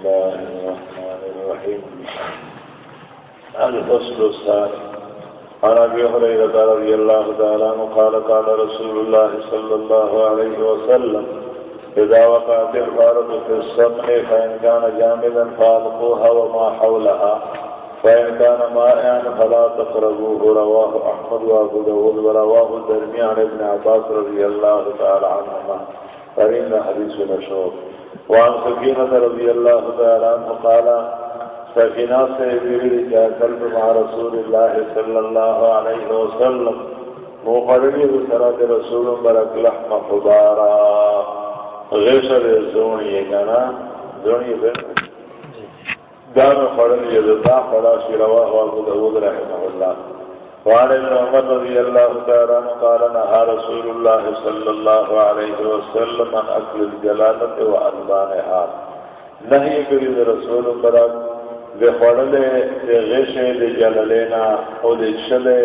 الله الرحمن الرحيم. الفصل الثاني. عن ابي هريره رضي الله تعالى عنه قال قال رسول الله صلى الله عليه وسلم اذا وقعت الفارض في السمع فان كان جامدا فالقوها وما حولها فان كان مائعا فلا تقربوه. رواه احمد وابو داود ورواه الدرمي عن ابن عباس رضي الله تعالى عنهما. فإن حديث مشهور وعن سكينة رضي الله تعالى عنه قال سكينة سيدي جاء كلب مع رسول الله صلى الله عليه وسلم، مقرني بسرات رسول برك لحم خضارا. غشر الزوني كان زوني بن دار خڑل يدتا خڑا شرواه وابو داود رحمه الله. وعن ابن عمر رضي الله تعالى قال نهى رسول الله صلى الله عليه وسلم عن اكل الجلاله والبانها نهي كريم رسول برك بخوڑل دے غشے، دے جللینا، او دے شلے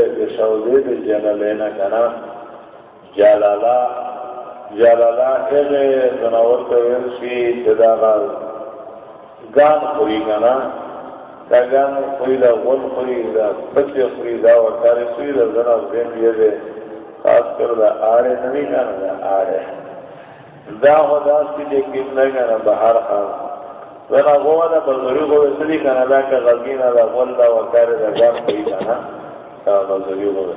جلالا جلالا اے، زناور کوئنسی تداغا گان خوری کنا. داگان خوی دا غل خوی دا پتی خوی دا وکاری خوی دا زنا زین بیده خاص کر دا آره نمی کانا دا آره دا خدا سی دے کم نگانا بحر خان زنا غوا دا بزوری غوی سلی کانا دا که غلگین دا غل دا وکاری دا گان خوی کانا دا بزوری غوی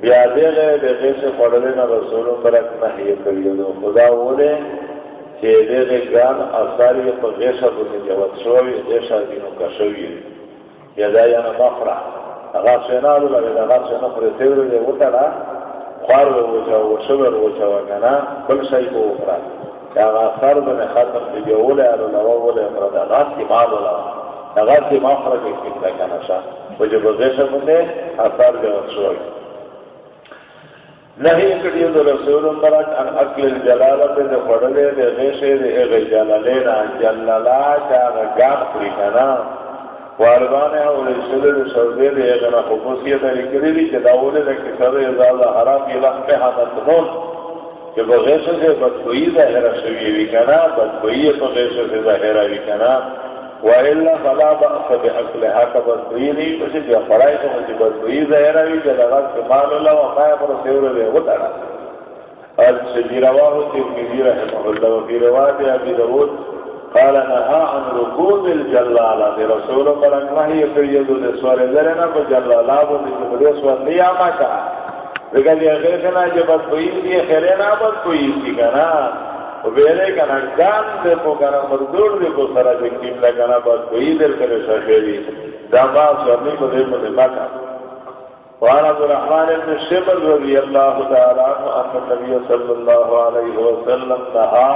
بیا دیگه دے غیش خوڑلینا رسولم برک نحیه کریدو خدا وولے چې دې ګان اثاري په غیشه باندې جواب شوی غیشه دینو کا شوی یا دا یا نه مخرا هغه څنګه له هغه هغه څنګه پر تیور دی وته را و وجه او شبر و وجه وکنا بل شي کو وکړه هغه اثر باندې ختم دی جوړه او نو وله پر دا غاس کی مال ولا هغه چې مخرا کې څنګه کنه شا وجه غیشه باندې اثر جواب شوی نہیں کڑی دو رسول برک ان اکل الجلالت دے پڑھلے دے غیشے دے اغی جلالینا جلالا چاہ گان پری کنا والبانے اولی شدر شردے دے اغنا خفوصیت علی کری دی کہ داولے دے کسر ازازہ حرام کی لحق پہ حمد نون کہ بغیشے سے بدبوئی ظاہرہ شویوی کنا بدبوئی بغیشے سے ظاہرہ وی کنا وإلا فلا بأس بأكلها كبسويني وشي في فرائك وشي بسوي ظاهرة وي جلغات كمال الله وما يمر سيور له وطنا الشجي رواه الترمذي رحمه الله وفي رواية أبي داود قال نهى عن ركوب الجلالة رسول الله نهي يفريد لسوار ذرنا فجلالة وذكر سوار نيامك وقال يا غيرنا جبت بوئي خيرنا بس بوئي سيكنا ویلے کنا گان دے کو کنا مردور دے کو سرا دے کیم لگانا بس کوئی دیر کرے شاشیری داما سورنی کو دے مدے مکا وعن عبد الرحمن بن شبر رضی اللہ تعالیٰ عنہ ان النبی صلی اللہ علیہ وسلم نہا،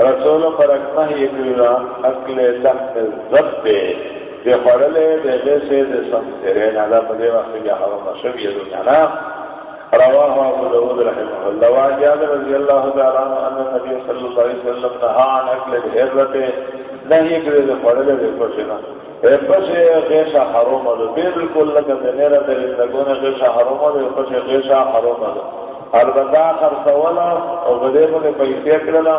رسول فرقنا یکران اکل لحن الزب دے خورلے دے دے سے دے سمسرین علا مدے وقت جا حرم شبیہ دنیا نام رواه ابو داود رحمه الله. وعن جابر رضي الله تعالى عنه ان النبي صلى الله عليه وسلم نهى عن اكل الهرة نهي كريد فرد بفشنا فش غيش حرام ده. بالكل لك دنيرة دلندگون غيش حرام ده. فش غيش حرام ده. البته آخر سوالا او بده بده پیسے کرلا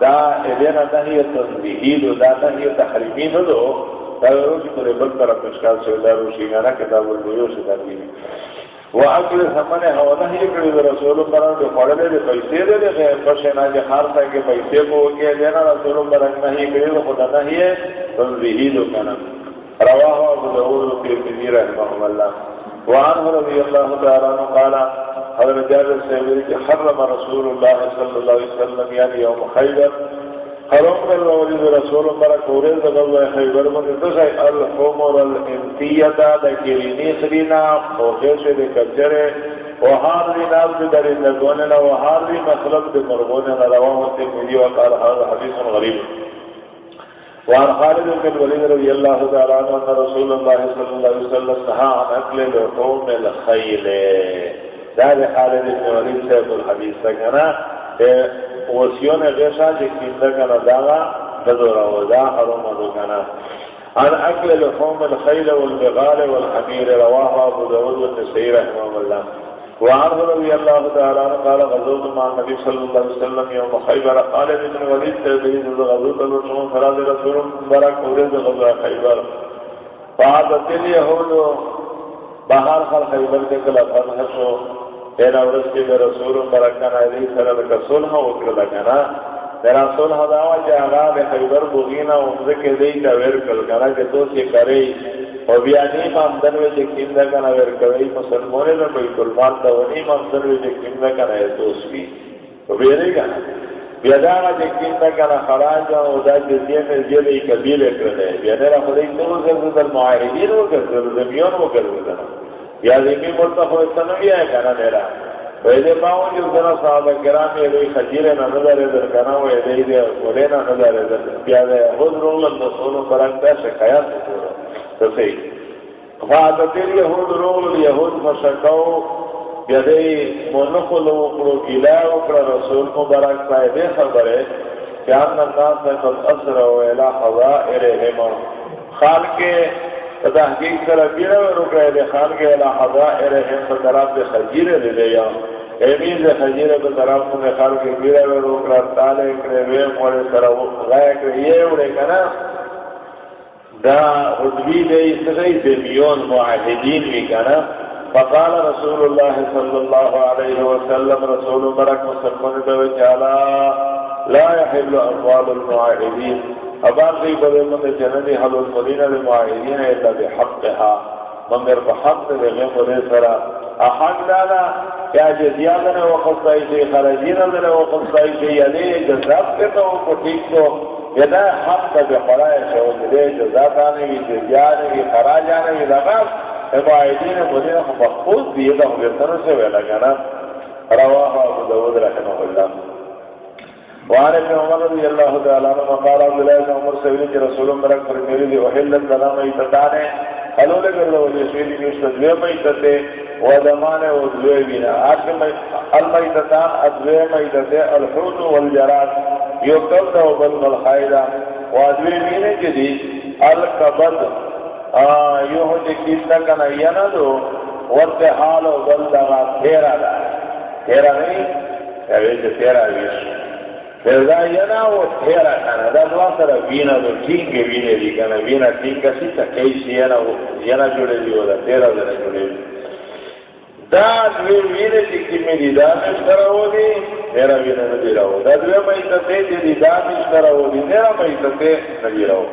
دا ایدینا نهی تنبیهی دو دا نهی تحریمی دو دا روشی کنه بل طرف اشکال سے دا روشی گانا کتاب البیوش دا بیوی واکل سمن هو نه یې کړی رسول الله د خړلې د پیسې دې نه پښه نه چې خار ته کې پیسې کو کې دې نه رسول الله نه یې کړی خدا نه یې تنزیه دو کنه رواه ابو داود في كبير رحمه الله. وعن رضي الله تعالى عنه قال، حضرت جابر سے کہ حرم رسول الله صلى الله عليه وسلم يعني یعنی يوم خيبر حرم کر ورید رسول برک ورید غزوہ خیبر من تسای الحمر الانتیتا دا کرینی خرینا خوشش دے کچرے وحار دی ناب دی در اندگوننا وحار دی مطلب دی مرغوننا رواه تیمیدی وقال هذا حدیث غریب۔ وعن خالد بن الوليد رضي الله تعالى عنه ان رسول الله صلى الله عليه وسلم نهى عن اكل لحوم الخيل دار خالد بن الوليد صاحب الحديث كان وسیون غیشا جی کینده کنا داغا بدورا ودا حرم دو کنا عن اکل لحوم الخیل والبغال والحمیر رواه ابو داود والنسائی رحمه الله وعنه رضي الله تعالى قال غزوت مع النبي صلى الله عليه وسلم يوم خيبر قال ابن وليد تبين غزوت الرسول فراد رسول مبارك ورد غزوة خيبر فعادت اليهود بہار خل خیبر کے کلا فتح شو ورس کے رسول برکانا علیہ السلام کا صلح وکر لگنا تیرا صلح دعوا کہ آغا بے خیبر بغینا امزک دی کا ویر کل کنا کہ تو سے کرے. او بیا نیم آمدن وی چه کم دا کنا ور کوي مسلمونه دا بیت المال دا و نیم آمدن وی چه کم دا کنا دوست بی او بیره کنا. بیا دا آغا چه کم دا کنا خراج او دا جزیه میں جیل ای کبیل اکرده بیا نیرا خدای تو کرده در معاہدین و کرده در زمیون و کرده در بیا زمین ملتا خو آئے کنا نیرا. ویدے باون جو دنا صحابہ کرام یہ دی خجیر نظر در کنا و یہ دی مولینا نظر در بیا دے. خود رولن نسولو برنگ شکایت سکورو تسی فعادت الیهود رول الیهود فشکو یدی منخل وقلو گلا وقل رسول مبارک صاحب خبره کہ ان الناس قد اسروا الى حضائرهم خان کے تحقیق سره بیره ورکړه د خان کې الى حضائرهم په طرف د خجیره لري یا. ایمیز خجیره په طرف نه خان کے کې بیره ورکړه تعالی کړه وې مور سره وغای کړه یې وړه کنه دا عدوی دے اسغی زمیون معاہدین بھی کنا فقال رسول اللہ صلی اللہ علیہ وسلم، رسول مرک مسلمان دو چالا، لا يحل اموال المعاہدین. ابان دی بدے من جننی حل المدینہ المعاہدین الا بحقها مگر بحق دے غیم دے سرا۔ احق دانا کیا جزیادن وقت دائی سے خرجین دن وقت دائی سے یعنی جزاب کے تو کو ٹھیک تو۔ یدا حق ته به خدای شو دې جزا باندې وی دې یاد خراج نه وی لگا۔ مبایدین مدینه خو مخفوظ دی دا هو تر څه ویلا کنه ابو داود رحمه الله وعن ابن عمر رضي الله تعالى عنه قال عبد الله بن عمر سئل رسول الله برك فرمي لي وحلت لنا ميتتان قالوا له قال له سيدي يستدوي ميتته ودمان ودوي بنا اكم الميتتان ادوي ميتته الحوت والجراد۔ یو کل دا و بل مل خائدہ وادوی مینے کے دی الکبد یو ہو جی کیسا کنا ینا دو۔ ورد حال و بل دا تیرا دا۔ تیرا نہیں؟ اوی جو تیرا ویش دا ینا و تیرا کنا دا دوا سر وینا دو ٹھیک وینے دی کنا وینا ٹھیک کسی تا کیسی ینا ینا جوڑے دی و دا تیرا دا جوڑے دی دا دوی وینے دی کی میری دا نشتر ہو دی میرا وینے ندی رہو دا دوی میتتے دی دا نشتر ہو دی تیرا میرا میتتے ندی رہو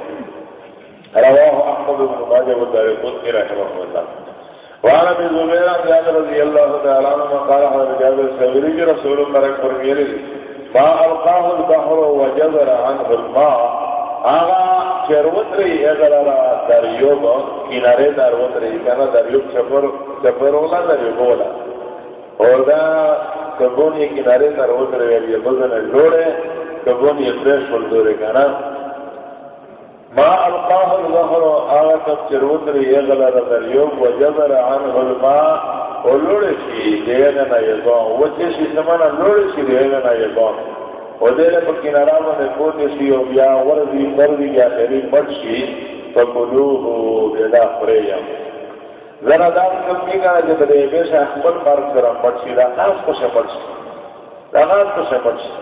رواہ احمد بن ماجہ و دار قدنی رحمہ اللہ وعن ابي زبير عن جابر رضي الله تعالى عنه قال حضرت جابر سوري رسول الله فرمي ما البحر وجبر عنه الماء. آغا چروت رہی اگر دریوب کنارے دروت رہی کنا دریوب چپر چپر ہونا دریوب ہونا اور دا کبون یہ کنارے دروت رہی یہ بزن جوڑے کبون یہ فریش ہول دورے کنا. ما القاه الظهر آغا کب چروت رہی اگر دریوب وجبر عنه الماء. ولوڑے شی دیگنا یزان وچے سمانا لوڑے شی دیگنا یزان او دې له کنارا باندې کوټه شي او بیا ورځي ورځي بیا خېری مړ شي په کولو بلا فریا زرا دا کوم کې کار چې دې به شه خپل مار سره مړ شي دا تاسو کو شه مړ شي. دا تاسو کو شه مړ شي.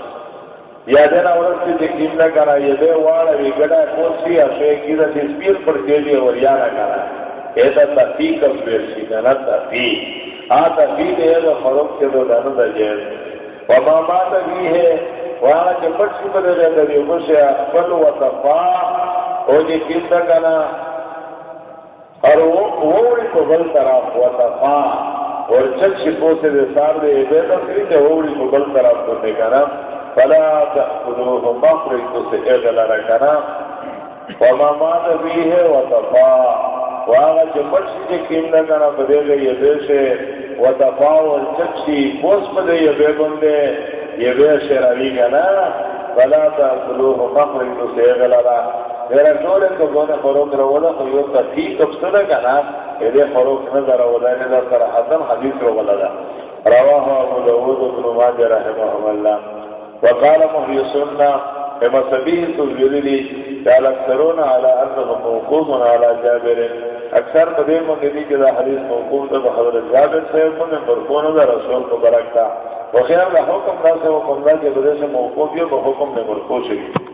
یا دې نه ورځي چې کیملا کرا یې دې واړه وی ګډه کوسی او شي کې د سپیر پر کې دی او یا نه کرا ایسا تفیق کم بیرشی کنا تفیق. آ تفیق ہے جو خروق کے دو دانو دا جیل وما ما تفیق ہے وانا چې پټ شي په دې د یو بل شي خپل وصفا او چې کیسه کنا اور وہ وہی کو بل طرف وصفا اور چل شي په څه دې سار دې دې ته کړی ته وہی کو بل طرف کو دې کنا فلا تأخذوه مخرج تو سے اغل رکنا وما مات به وصفا وانا چې پټ شي چې کیسه کنا په دې یې دې شه وصفا اور چل شي پوس په دې یې به باندې یہ بے شراوی کا بلا تا سلوح مخرج تو سیغ لرا میرا جوڑے تو گونے خروق رو ولا تو یو تا تھی کب سنے کا نا ایدے خروق نظر ولا نظر سر حسن حدیث رو ولا دا رواہ ابو داود ابن ماجہ رحمہ اللہ وقال محی سننا اما سبیل تو جللی قال اکثرون على انه موقوف على جابر اکثر بدے منگلی کے دا حدیث موقوف دا حضرت جابر سے من مرکون دا رسول کو برکتا وخیار دا حکم دا سے حکم دا کے بدے سے موقوف یا بحکم نے مرکو شکی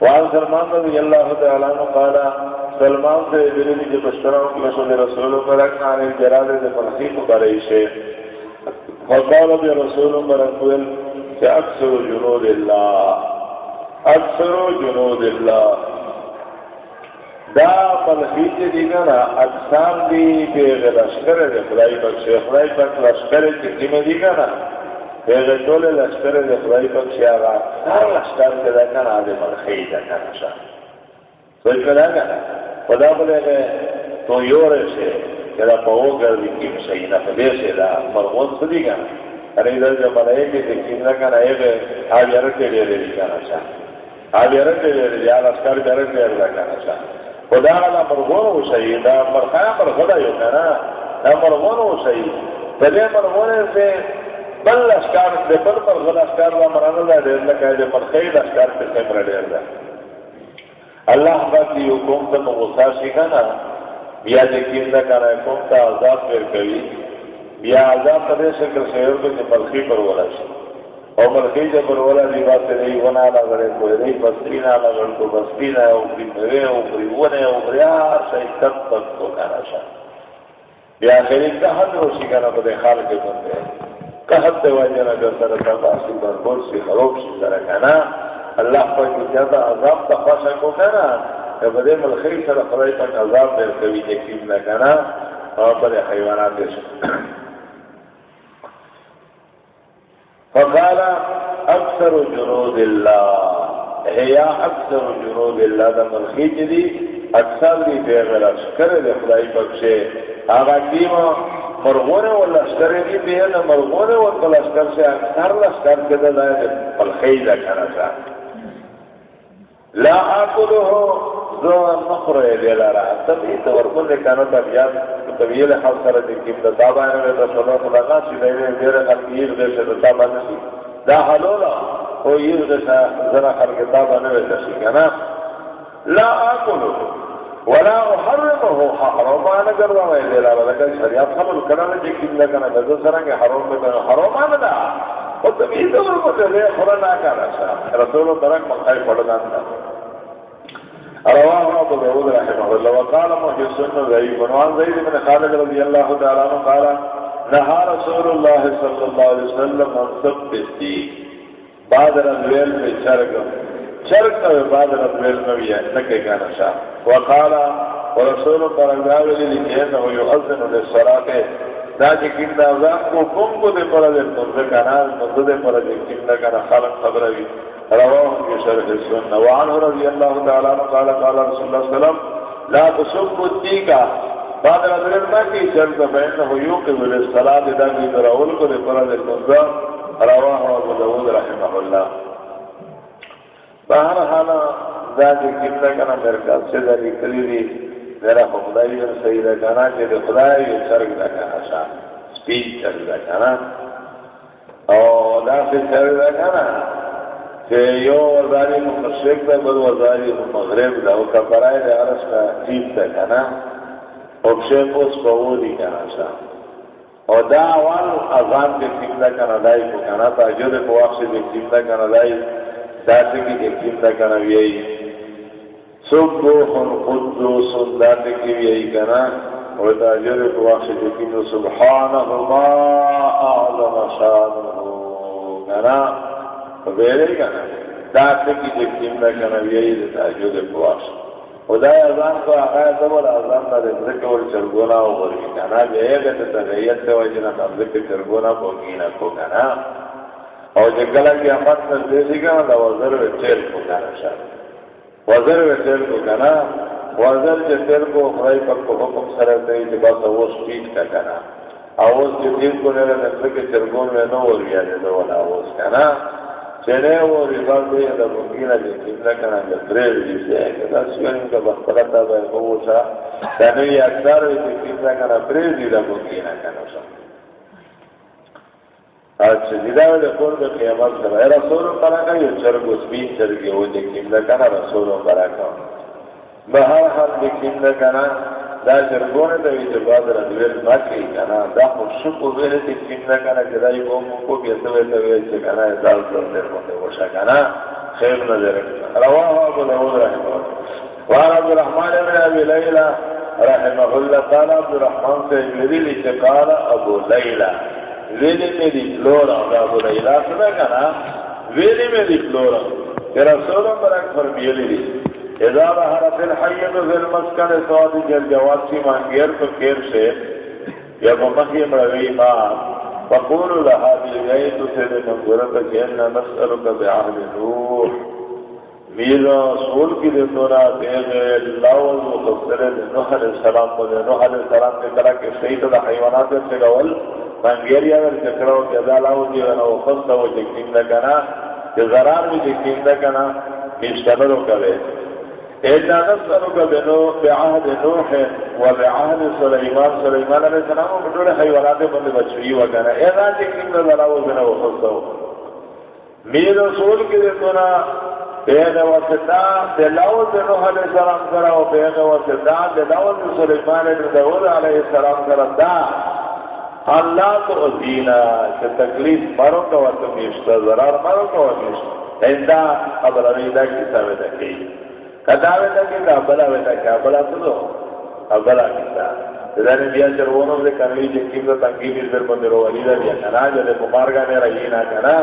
وعن سلمان رضی اللہ تعالیٰ عنہ قالا سلمان سے بریدی کے بشتروں کی رسول رسول برکنا عن الجراد دے ملخیق بریشے فقال بی رسول برکویل کہ اکثر جنود اللہ اکثر جنود اللہ دا ملخیج دی گنا اقسام دی بیغ لشکر دی، خدای بخش خدای بخش لشکر دی کم دی گنا بیغ طول لشکر دی، خدای بخش آغا سار لشکر دی، دا کنا دی ملخیج شا. سوچ کدا گنا خدا بلے گے تو یور سے کدا پاو گردی کم سینا فدی سے دا مرغون سدی گنا ارے ادھر جو ملائکی دی کم دا کنا ایغ آج ارکے دی دی شا. آج ارکے دی دی، آج ارکے دی کنا شا. خدا دا مرغون و شئی دا مرخایا پر مرغدا یو کنا دا مرغون و شئی پدے مرغون سے بل لشکار دے بل پر مرغ لشکار دا مرانا دا دیر لکا ہے دے مرخی لشکار پہ سمر دیر دا اللہ باقی حکوم تا مغصا شکنا بیا دے کیم دا کنا حکوم تا عذاب پیر کوي بیا عذاب پدے شکر سیر کو جو مرخی پر ولا شکر اور مرخی جب رولا دی بات سے نہیں ونا لگڑے کوئی نہیں بستی نہ لگڑ تو بستی نہ اوپری مرے اوپری ونے اوپری آر شاہی تک تک تو کہنا شاہ یا خیلی کہت روشی کہنا پدے خال کے بندے۔ کہت دے واجہ نا گر سر تباسی بربور سی، خروب سی سر کہنا اللہ پر کی زیادہ عذاب تا خواشا کو کہنا کہ بدے ملخی سر خرائی تک عذاب دے کبھی یقین نہ کہنا اور بڑے حیوانات دے سکتا فقال اکثر جنود اللہ. یا اکثر جنود اللہ، دا ملخیج دی؟ اکثر دی بیغر اشکر دی خدای بخشے آگا کیما مرغون و لشکر دی بیغر مرغون و لشکر سے اکثر لشکر کے دا ملخیج دا کھانا چاہ لا آکلو ہو زو نخر دی لارا. تبی تورکن دی کانا تبیاد طویل حال تابع نه د صدا خدا کا چې د دې ډېر تابع نه دا حلولا. او یو د خلق تابع نه وي شي کنه لا اكل ولا احرمه. حرام انا ګرځم دې لا لکه شریعت خبر کړه چې کیم نه کنه د سره حرام نه حرام نه ده او ته دې ورته دې خورا نه کړه رسول برک مخای پړدان رواه ابو داود رحمه الله. وقال محي السنة ضعيف وعن زيد بن خالد رضي الله تعالى عنه قال نهى رسول الله صلى الله عليه وسلم عن سب الدين. بعد الويل في شرق شرق بعد الويل نبي نكي كان شاء وقال ورسول الله لكي يؤذن للصلاة دا چې کیم دا ځان کوم کو دې پر دې نو ځکه نه نو دې پر دې کیم دا کنه خلق خبره وي رواه في شرح السنة. وعنه رضي الله تعالى قال قال رسول الله صلى الله عليه وسلم، لا تسب الديكا بعد رضي الله کی جلد فإنه يوقف للصلاة. دا کی دراول کو دے پرد رواه ابو داود رحمه الله. بہر حالا دا کی کمتا کنا میرے کل سے دا لکلی دی میرا خدای در صحیح دا کنا کہ دے خدای یہ چرگ دا کنا شاہ، سپیچ چرگ دا کنا او دا سے چرگ دا کنا کہ یو وزاری مشرق دا بل وزاری مغرب دا او کفرائی دا عرش کا جیب دا کنا او شیخ اس پاو دی کنا شا او دا اول ازان کے کم دا کنا دائی کو کنا تا جو دے پواق سے دے کم دا کنا دائی دا سکی دے کم دا کنا بیئی سبوحن قدوس دا سکی بیئی کنا او دا جو دے پواق سے دے کم سبحانہ ما اعظم شانہ کنا ویلے کنا دا کی جو کیم دا کنا ویئی دا تاجو دے پواش خدا ازان کو آقای دبر ازان دے ذکر ور چرگونا و برگی کنا جائے گا تا تغییت دے وجنا تا ذکر چرگونا بوگینا کو کنا او جگلا کی احمد سے دیسی کنا دا وزر و چیل کو کنا شاہ وزر و چیل کو کنا وزر چے تیل کو خدای پر کو حکم سرتے چے بس وہ سپیچ کا کنا آواز جو دین کو نیرے نفر کے چرگون میں نو وریا دے دو والا آواز کنا چنے وہ ریزال دے دا ممکنہ دے کتنا کنا دے پریل جیسے ہے کہ دا سیون کا بخبرتا دا ہے سا دا نوی اکثر ہوئی دے کتنا کنا پریل دی دا ممکنہ کنا سا اچھا جدا دے قول دے قیامت سر اے رسول پرا کا یہ چرگ اسمین چرگی ہو دے کتنا کنا رسول پرا کا بہر حال دے کتنا کنا دا جرګونه د وی بعد را دی ما کې کنه دا خو شو کو ویل چې څنګه کنه چې دای کو مو کو بیا ته ویل چې کنه دا ډول دې باندې وشا کنه خیر نظر رواه ابو داود رحمه الله. وعن عبد الرحمن بن ابي ليلى رحمه الله، قال عبد الرحمن سے ویلی چې قال ابو ليلى. ویلی می دی لورا ابو ليلى څنګه کنه ویلی می دی لورا رسول برک فرمیلی دی اذا ظهر في الحي في المسكن سواد الجواد في مانغير فكير سے یا بمخی مروی ما. فقولوا لها بالغيت سيد منظورة كأن نسألك بعهد نوح. میرا سول کی دیتونا دیگے اللہ و مقصر نوح علیہ السلام کو دے نوح علیہ السلام نے کہا کہ سید دا حیوانات سے گول مانگیری اگر چکراو کہ ادالاو دیوانا و خستا و جکیم دا کنا کہ ضرار بھی جکیم دا کنا میشتبرو کرے إلا نسألك بعهد نوح وبعهد سليمان سليمان عليه السلام. ومدول حيوانات من بچوئی وکانا. اینا جکیم نظراو بنا وخصو میر رسول کی دیتونا بین وسطا نوح علیہ السلام کرا و بین وسطا علیہ السلام کرا. دا اللہ تو دینا کہ تکلیف مروں کا وقت میشتا ضرار کا وقت میشتا ایندہ ابر علیدہ کی کدا ویتا کی دا ویتا کیا تو ابلا کیتا دانی بیا چرونو دے کنلی جے کیم دا تنگی بندے رو علی دا بیا کنا جو مبارگا نے رہی نہ کنا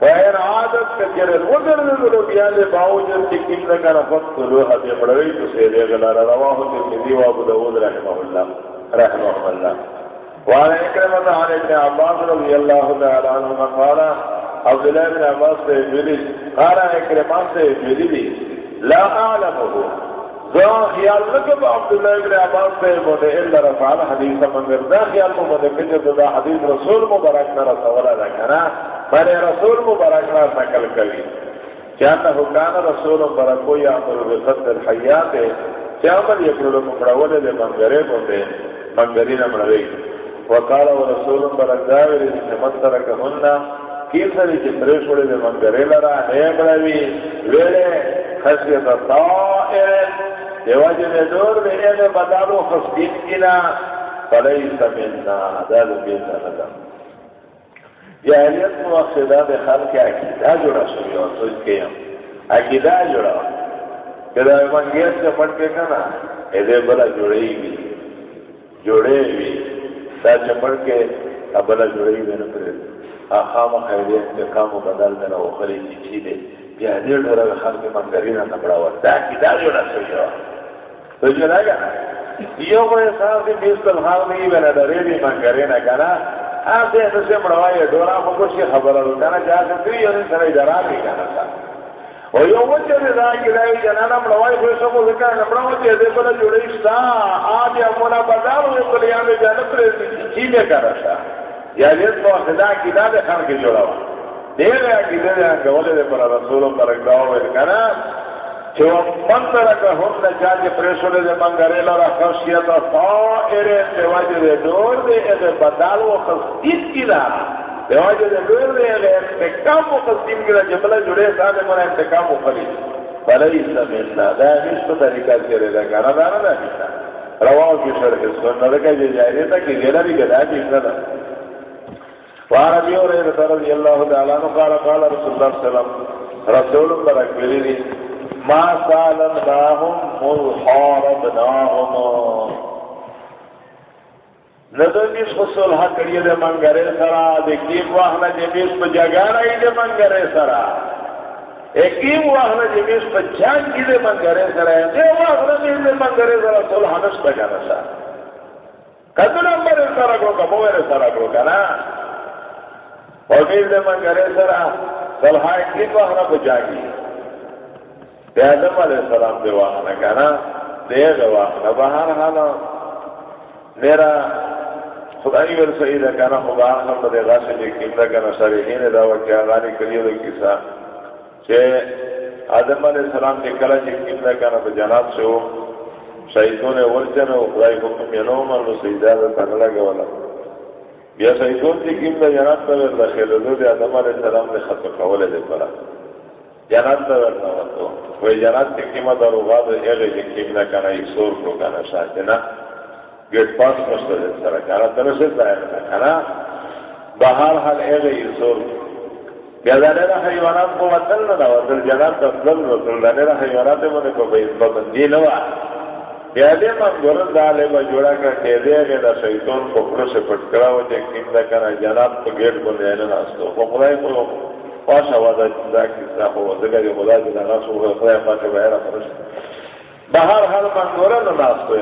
فین عادت کجر الوزر دے بیا دے باوجر جے کیم کنا فقط لو حدی مڑوی تو سے دے گلا رواہ ترمذی و ابو داؤد رحمہ اللہ رحمہ اللہ۔ وعن اکرمت عن ابن عباس رضی اللہ تعالی عنہ قال عبداللہ بن عباس سے جلی قال اکرمت سے جلی لا اعلمه ذا خیال لکب عبداللہ ابن عباس سے مدے اللہ رفعال حدیث منگر ذا خیال کو مدے کجر دا حدیث رسول مبارک نہ رسولا دا کنا مانے رسول مبارک نہ نکل کلی چاہتا حکان رسول مبارک کو یا امر بخط الحیات چاہمل یکرلو مکڑولے دے منگرے مدے منگری نمڑوئی وقال ورسول مبارک داوری سمت ترکہنہ کیل سری چی پریشوڑی دے منگرے لرا؟ نیمڑوی ویلے خشیت طائر دیواجی دور میں اے میں بدالو خصبین کنا. فلیس مننا داد بیتا ندا جاہلیت مؤخدہ دے خلق عقیدہ جوڑا شوی اور سوچ کے ہم عقیدہ جوڑا کدا منگیت سے پڑھ کے کنا اے دے بلا جوڑے بھی جوڑے بھی دا چپڑ کے بلا جوڑے بھی میں نے آخام خیریت کے کام و بدل دینا وہ خلیجی چی دے بیا دې ډېر خلک منګرینا نمړا و دا کی دا یو راځي یو. ته یې راګه یو وې صاحب دې بیسل حال نه ویل دا ری منګرینا کنه ا دې څه څه مړوا یې ډورا په کوشي خبره جا څه دی یو سره درا دی کنه او یو وچه دې دا کی دا یې جنا مړوا یې څه مو ځکه نمړا و دې دې په جوړې شتا مولا بازار یې په لیان جنت لري چې نه کارا یا دې په خدا کی دا دې خان جوړا دیر عقیدہ دے گولے دے پر رسولوں پر اگلاو کنا چھو ہم نے چاہتے دے منگرے خشیتا فائرے دے دور دے بدال و کی دا دے دور دے انتقام و کی دا جبلہ جڑے منا انتقام و دا تو طریقہ کرے دا کنا دا رواو کی شرح سننا جائے کہ غیرہ بھی گدا وعن ابي هريره رضي الله تعالى عنه قال قال رسول الله صلى الله عليه وسلم، رسول برك بلي ما سالناهم محاربناهم ندویش خصول حق کریے دے منگرے سرا دیکھیم واہنا جمیش جی پہ جگانا ہی دے منگرے سرا۔ ایکیم واہنا جمیش جی پہ جان کی دے منگرے سرا۔ دے واہنا جمیش دے منگرے سرا صلحانش پہ جانا سا کدو نمبر سرا کو کمو میرے سرا کو کنا؟ وغیر دے من کرے سرا صلحائی کی تو ہمیں گی دے آدم علیہ السلام دے واقعنا کہنا دے دے واقعنا بہار حالا۔ میرا خدای ور سعید کنا خدا ہم دے غاش جے کیمرا کنا صالحین دا وکیا غانی کلیو دے کیسا کہ آدم علیہ السلام دے کلا جی جے کیمرا کنا تو جناب سے ہو شہیدوں نے ورچن و خدای حکم ینوم اور سیدہ دا تنگلا گے والا بیا سیدون دی کیم دا جناب تا ور دخل دو دی، آدم علیہ السلام دی خط کول دی پرا. جنت تا ورنا وطو وی جنت تی قیمت اور اغاد اغی جی قیم نکانا ایک سور کرو کانا شاہ جنا گیٹ پاس مسته سره مستر سر کانا تنسل دائر کانا بہار حال اغی ایک سور بیا دا حیوانات کو وطن ندا وطن جنت تا فضل وطن دا حیوانات منے کو بید ببندی نوا بیا دې ما ګورن دا له ما جوړا کړ چې دا شیطان په خپل څه پټ کړاو کیم دا کنه، جناب په ګیټ باندې نه ناستو په خدای په پاشا ودا دا کیسه هو دغه یو خدای دې نه شو خدای پاتې وای را فرش حال ما ګورن ناستو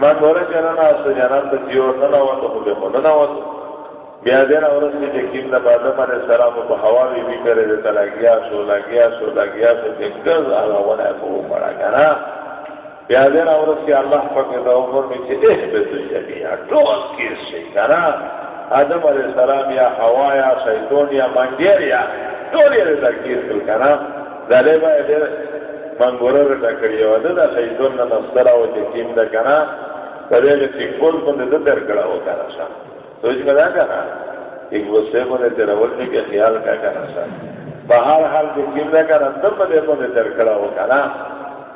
ما ګورن چې ناستو جناب ته جوړ نه نو ته په دې نه وته بیا دې نه ورسې چې کیم دا باندې باندې سلام په هوا وی وی کړې ته لګیا شو لګیا شو لګیا شو، چې ګز هغه ونه په وړا کنه بیا دین اورس اللہ پاک دا عمر میں چھے اح بے تو جمعیہ ٹول کیس شئی کنا آدم علیہ السلام یا حوا یا شیطون یا منگیر یا ٹول یہ رضا کیس کل کنا دلے با ایدے منگورا رضا کری و دا شیطون نا نصدر آو چے کیم دا کنا دلے گا تکبول کن دا در کڑا ہو کنا شا سوچ کدا کنا ایک غصے کو تیرا ولنے کے خیال کا کنا شا بہار حال کے کیم دا کنا دم دے کو در کڑا ہو کنا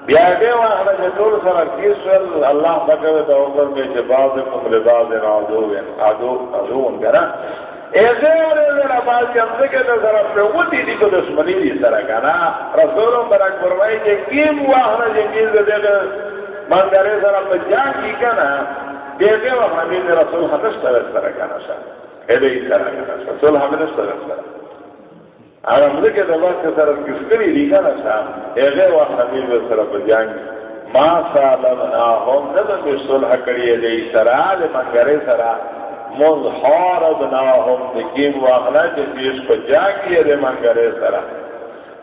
بیا دې واه چې ټول سره کیسل الله پاکه ته عمر می چې باز کوم له باز نه اودو وین. اودو اودو ونګرا ایزه ورې له باز چې څنګه ته سره په ودی دي کو دښمنی دي سره کنه رسول برک فرمایي چې کیم واه نه چې کیز دې مانګره سره په جان کی کنه دې دې واه نه رسول حدث سره سره کنه شه دې سره کنه رسول حدث سره سره. اگر مجھے کہ دبا کے سر کس کری ریگا نا شام اغے و حمیل و سر بجانگ ما سالمنا هم ندن بے صلح کری دے سرا دے منگرے سرا مظحاربنا هم دکیم واغنا جے پیش بجانگی دے منگرے سرا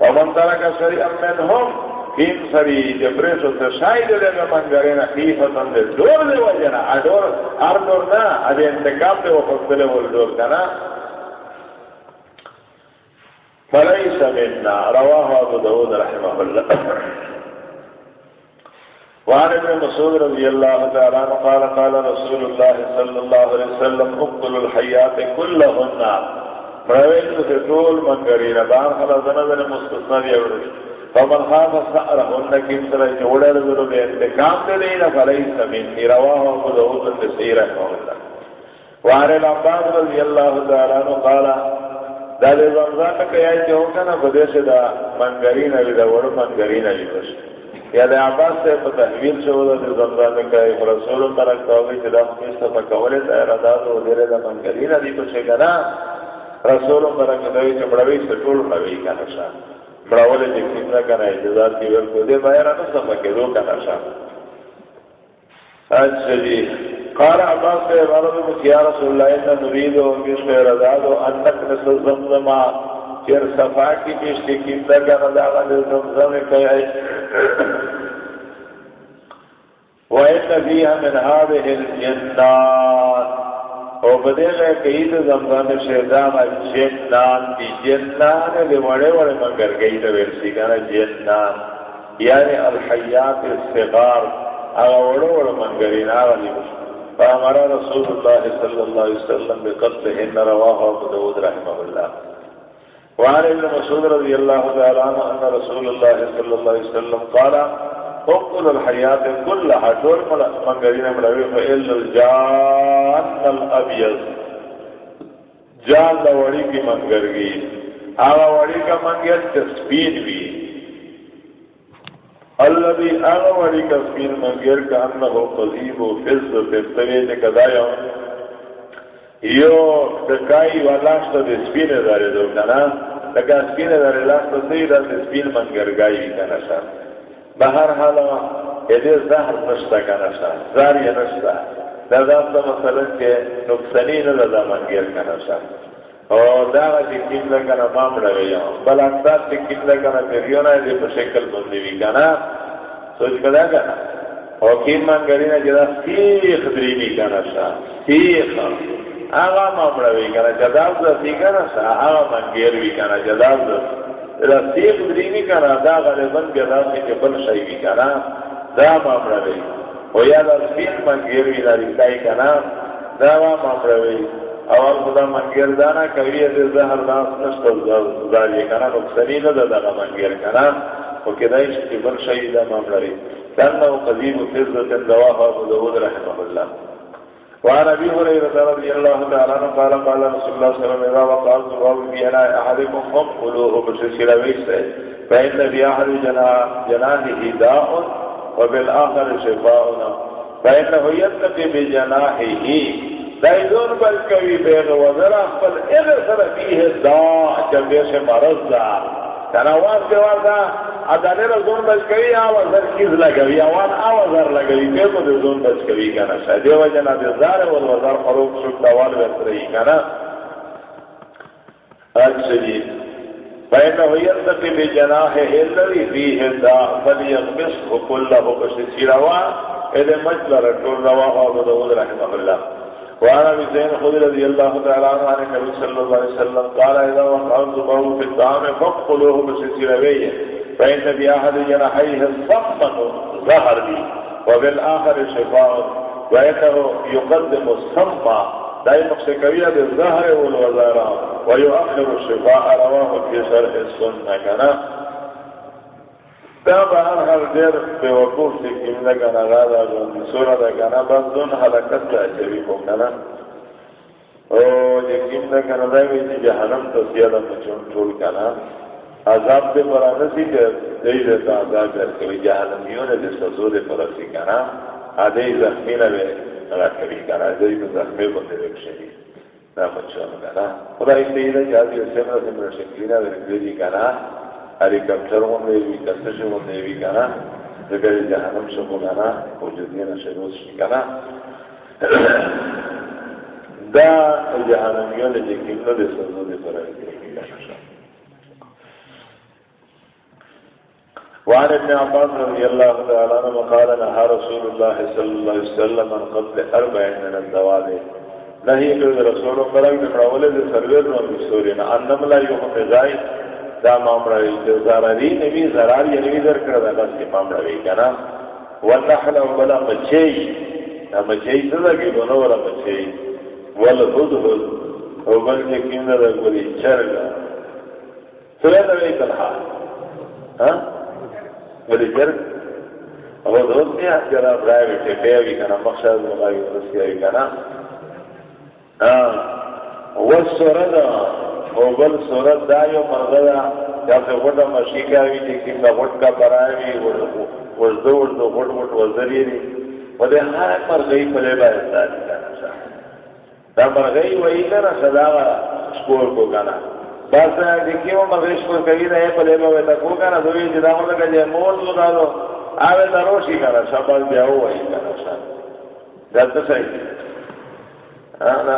ومن ترک سری امن هم کیم سری جبریس و تشاید دے دے منگرے نا خیفتن دے دور دے وجنا ادور اردور نا ادے انتقام دے وفصلے والدور کنا فليس منا. رواه ابو داود رحمه الله. وعن ابن مسعود رضي الله تعالى عنه قال قال رسول الله صلى الله عليه وسلم، اقتلوا الحيات كلهن. مرويت في طول من قرينا بان خلا زنزن مستثنى بيورد فمن خاف سأرهن كم سرى جوڑا لذلو بانتقام دلين فليس مني. رواه ابو داود النسي رحمه الله. وعن العباس رضي الله تعالى عنه قال دا دے رمضان کا یا جو کنا بدے سے دا منگری نہ دا وڑ منگری نہ بس. یا دے عباس سے پتہ تحویل سے دا دے رمضان کا رسول برک تو کہ دا اس سے پکولے دا ارادا دو دے دا منگری نہ دی تو سے کنا رسول برک دا وچ بڑوی سے ٹول نوی کنا شا بڑاولے دی کینا کنا اجازت دی ور کو دے باہر نہ سب رو کنا شا اچھا جی. قال عباس کے عبارت میں کیا رسول اللہ انہا نرید و انگیش میں رداد و انک نسل زمزمہ، چیر صفا کی پیشتی کیمتا کا نداغا دل زمزم کہے وَإِنَّ فِيهَا مِنْ هَذِهِ الْجِنَّانِ او بدے میں کئی تو زمزم شہدام جنان دی جنان دے وڑے وڑے منگر گئی تو ورسی کہنا جنان۔ یعنی الحیات الصغار، اگا وڑے وڑے منگرین آگا لی مشکل۔ فامر رسول الله صلى الله عليه وسلم بقتلهن رواه ابو داود رحمه الله. وعن ابن مسعود رضي الله تعالى عنه ان رسول الله صلى الله عليه وسلم قال اقتل الحياة كلها دور من غيرنا ملوي فإلا الجان الأبيض. جان لوڑی کی منگرگی آغا وڑی کا منگر تسبین بھی. الذي انا ولي كفين من غير كانه قضيب وفز بتوي دي كدايا يو دكاي ولاش تو سپين دار دو كنا دكا سپين دار لاش تو سي دار سپين من غير گاي شا. بهر حالا اده زهر نشتا كنا شا. زار يه نشتا. دا دا مثلا کہ نقصانی نہ دا من غير كنا شا. او دا چې کله کنه ما بل اکثر چې کله کنه پیریونه دې په شکل باندې وی کنه سوچ کړه کنه او غړي نه جدا سیخ درې می کنه شا سیخ. هغه ما کنه جدا د سی کنه شا هغه منګیر وی کنه جدا د دا سیخ درې کنه دا غالبا بل شي وی کنه دا ما او یا سیخ وی کنه دا ما اول خدا منگیر دانا کوي دې زهر داس نشته زاري کنه نقصانی نه ده دا منگیر کنه او کدای چې بل شي دا معاملې دنه قدیم فزت الدواء ابو داود رحمه الله. وعن ابي هريره رضي الله تعالى عنه قال قال رسول الله صلى الله عليه وسلم وقال ذو في انا احدكم فقلوه بسلسله ويسه فان في احد جناحه داء وبالاخر شفاء. فانه يتقي بجناحه دائدون بل کوي بیغ وزر اخبر اغر سر فیه دا جنبیش مرض دا. تنواز دیوار دا. ادانی را زون بچ کوي آوازر کیز لگوی آوان آوازر لگوی بیغو دی زون بچ کوي کنا شا دیو جنا دی زار والوزر خروب شک دوال بسرئی کنا اچھا جی فإنه يرتقي بجناحه الذي فيه الداء فليغمسه كله بشسي روا؟ إذا مجل رجل رواه أبو داود رحمه الله. وعن ابي زين خضر رضي الله تعالى عنه عن النبي صلى الله عليه وسلم قال اذا وقع الزبر في الطعام فقلوه بسلسلة فإن في أحد جناحيه صمت ظهر لي وبالآخر شفاء وإنه يقدم الصمة دائما سكوية بالظهر والوزارة ويؤخر الشفاء رواه في شرح السنة كان دا بہر ہر دیر بے وقوف سے کم دا گنا غادا گون سورا دا گنا بس دون حلقت دا چوی کو کنا او جی کم دا گنا دا گئی جی جہنم تو سیادا مچون ٹھول کنا عذاب دے پر آنسی کہ دی دیتا عذاب در کوئی جہنمیوں نے دے سزو دے پر اسی کنا آدھے زخمی نوے نگا کبھی کنا دی تو زخمی بندے رکھ شدی دا مچون کنا خدا اس لیے جادی سمرا سمرا شکلینا دے رکھ کنا اری کپچر ہوں دے بھی کسش ہوں دے بھی کنا جگر جہنم شکو کنا وجودین شروع شی کنا دا جہنمیوں نے جکیم نو دے سزو دے پر وعن ابن عباس رضي الله تعالى عنه قال، نهى رسول الله صلى الله عليه وسلم من قبل أربعين من الدواب. نهي رسول الله صلى الله عليه وسلم من أولاد سرور ومسورين أنم لا يهم غاية دا معاملہ وی چې زراری نبی زرار یې نبی در کړ دا داسې معاملہ وی کنه ونحل ولا مچي دا مچي څه دا کې نو ولا مچي ول هود هود او بل چې کیند دا ګوري چرګا څه دا وی کړه ها؟ ولې چرګ او دوست یې اجرا برای چې په وی کنه مقصد مغاوی رسیږي کنه ها. وسردا او بل صورت دا یو مرغه یا څه وټه مشي کوي چې دا وټ کا برایي ورځو ورځو وټ وټ وزري دي. په دې هر مرغه په لبا استاد دا مرغه وایي کنه صدا سکور کو کنه بس دې کېو مرغه سکور کوي، نه په لبا وتا کو کنه دوی چې دا موږ کې مول لګالو اوی دروشي کنه شپه بیا وایي کنه دا څه صحیح انا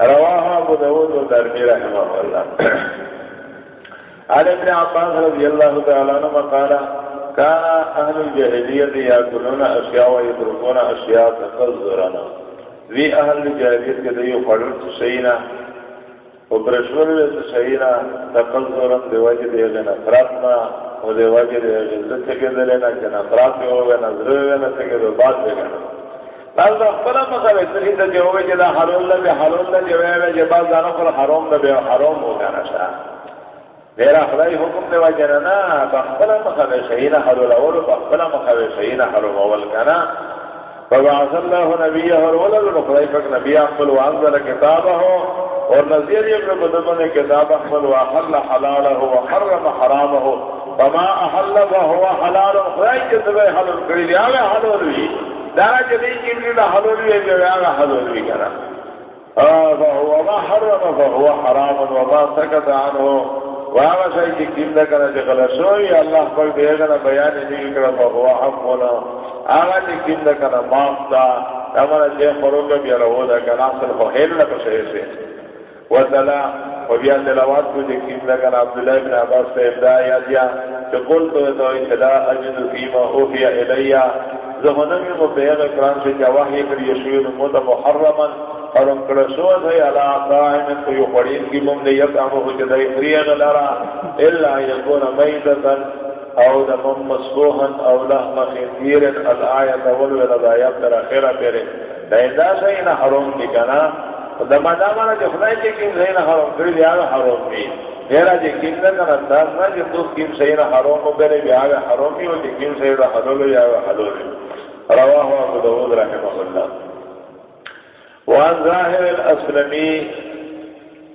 رواها ابو داود ودرمي رحمه الله. على ابن عباس رضي الله تعالى عنه قال كان اهل الجاهليه ياكلون اشياء ويتركون اشياء تقذرنا وی اهل الجاهليه کے دیو پڑھن سینا او برشور سینا تقذرا دیواج دیغه نفرتنا او دیواج دیغه عزت کے دلنا جنا فرات ہو نظر نظر نہ تے کے بعد دیغه بعض خپل مخه سری ته جواب چې دا حلال نه به حلال نه جواب چې بعض ځانو پر حرام نه به حرام وګڼه شا ډیر خدای حکم دی وجه نه خپل مخه شهید حلال اول خپل مخه شهید حرام اول کنه. فبعث الله نبيه ورولد خدای پاک نبی خپل وانزل کتابه. اور نذیر نظیر ابن بدمن کتاب احمد وحل حلاله وحرم حرامه. فما احل فهو حلال. خدای چې سبه حلال کړی دی هغه حلال وی دارا جدی کی لا حلول وی جو یا حلول وی کرا فهو ما حرم، فهو حرام وما سكت عنه. واغ شای چی کم دا کنا چی غلشوی اللہ پاک دے گنا بیان نیگی کرا فہوا حقونا آغا چی کم دا کنا ماف دا امانا چی خروگا بیا رو دا کنا اصل خو لکا شای سے وطلا وبیا تلاوات کو چی کم دا کنا عبداللہ بن عباس سے ابدائی دیا چی قل تو اتلا اجد فیما اوفیا الیا زمانمی مبیغ اکرام سے چا وحی کر یشوی نموت محرما حرم کرشو ہے علا قائم تو یو پڑین کی مم نے یقام ہو جدائی فریان لرا الا یکون میدتا او دا مم مسبوحا او لحم خندیر الآیت اول ولد آیات در اخیرہ پیرے دا سینا حرم کی کنا دا مدامانا جو خدای چی کم سینا حرم کری دی حرم بھی میرا جی کم دا کنا دا نا جی تو کم سینا حرم کو بیرے بھی آگا حرم بھی و جی کم سینا حلول بھی آگا حلول بھی رواہ ابو داود رحمہ اللہ وعن ظاهر الأسلمي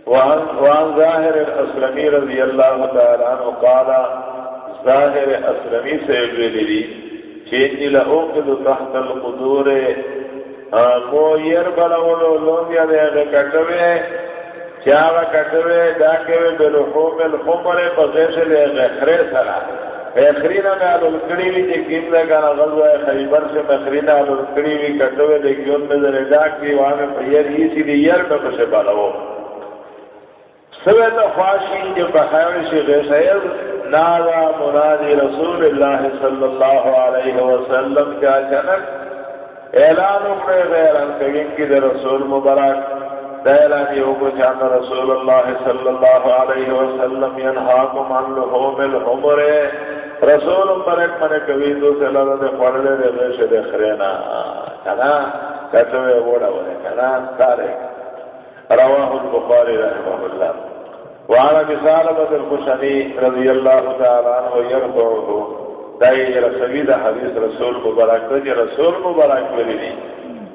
وعن, وعن ظاهر الأسلمي رضي الله تعالى عنه قال ظاهر الأسلمي سيبري لي چینی لأوقد تحت القدور. مو یر بلولو لونیا دے اگے کٹوے چاوا کٹوے داکوے بلحوم الخمر بغیش لے غخرے سرا خرینا میں آلو لکڑی بھی جی کیم دے گانا غزوہ خیبر سے میں خرینا آلو لکڑی بھی کٹوے دے کیون میں در ڈاک کی، وہاں میں پیر ہی سی دی یر میں پسے بالا ہو سوے تو فاشی جو بخیر سے غیسیر نادا منادی رسول اللہ صلی اللہ علیہ وسلم کیا چنک اعلان اکڑے غیر انکین کی دے رسول مبارک۔ دائلان یوگو چانا رسول اللہ صلی اللہ علیہ وسلم، ینہاکم عن لحوم الحمرے رسول برک من کبھی دو سے لگا دے پڑھ لے دے غیش دے خرینا. کنا؟ کتوے وڑا ورے کنا؟ تارے. رواہ البخاری رحمہ اللہ. وعن مثال بدر خشنی رضی اللہ تعالیٰ عنہ یرفعہ. دائی رسوید حدیث رسول مبارک دے رسول مبارک ولی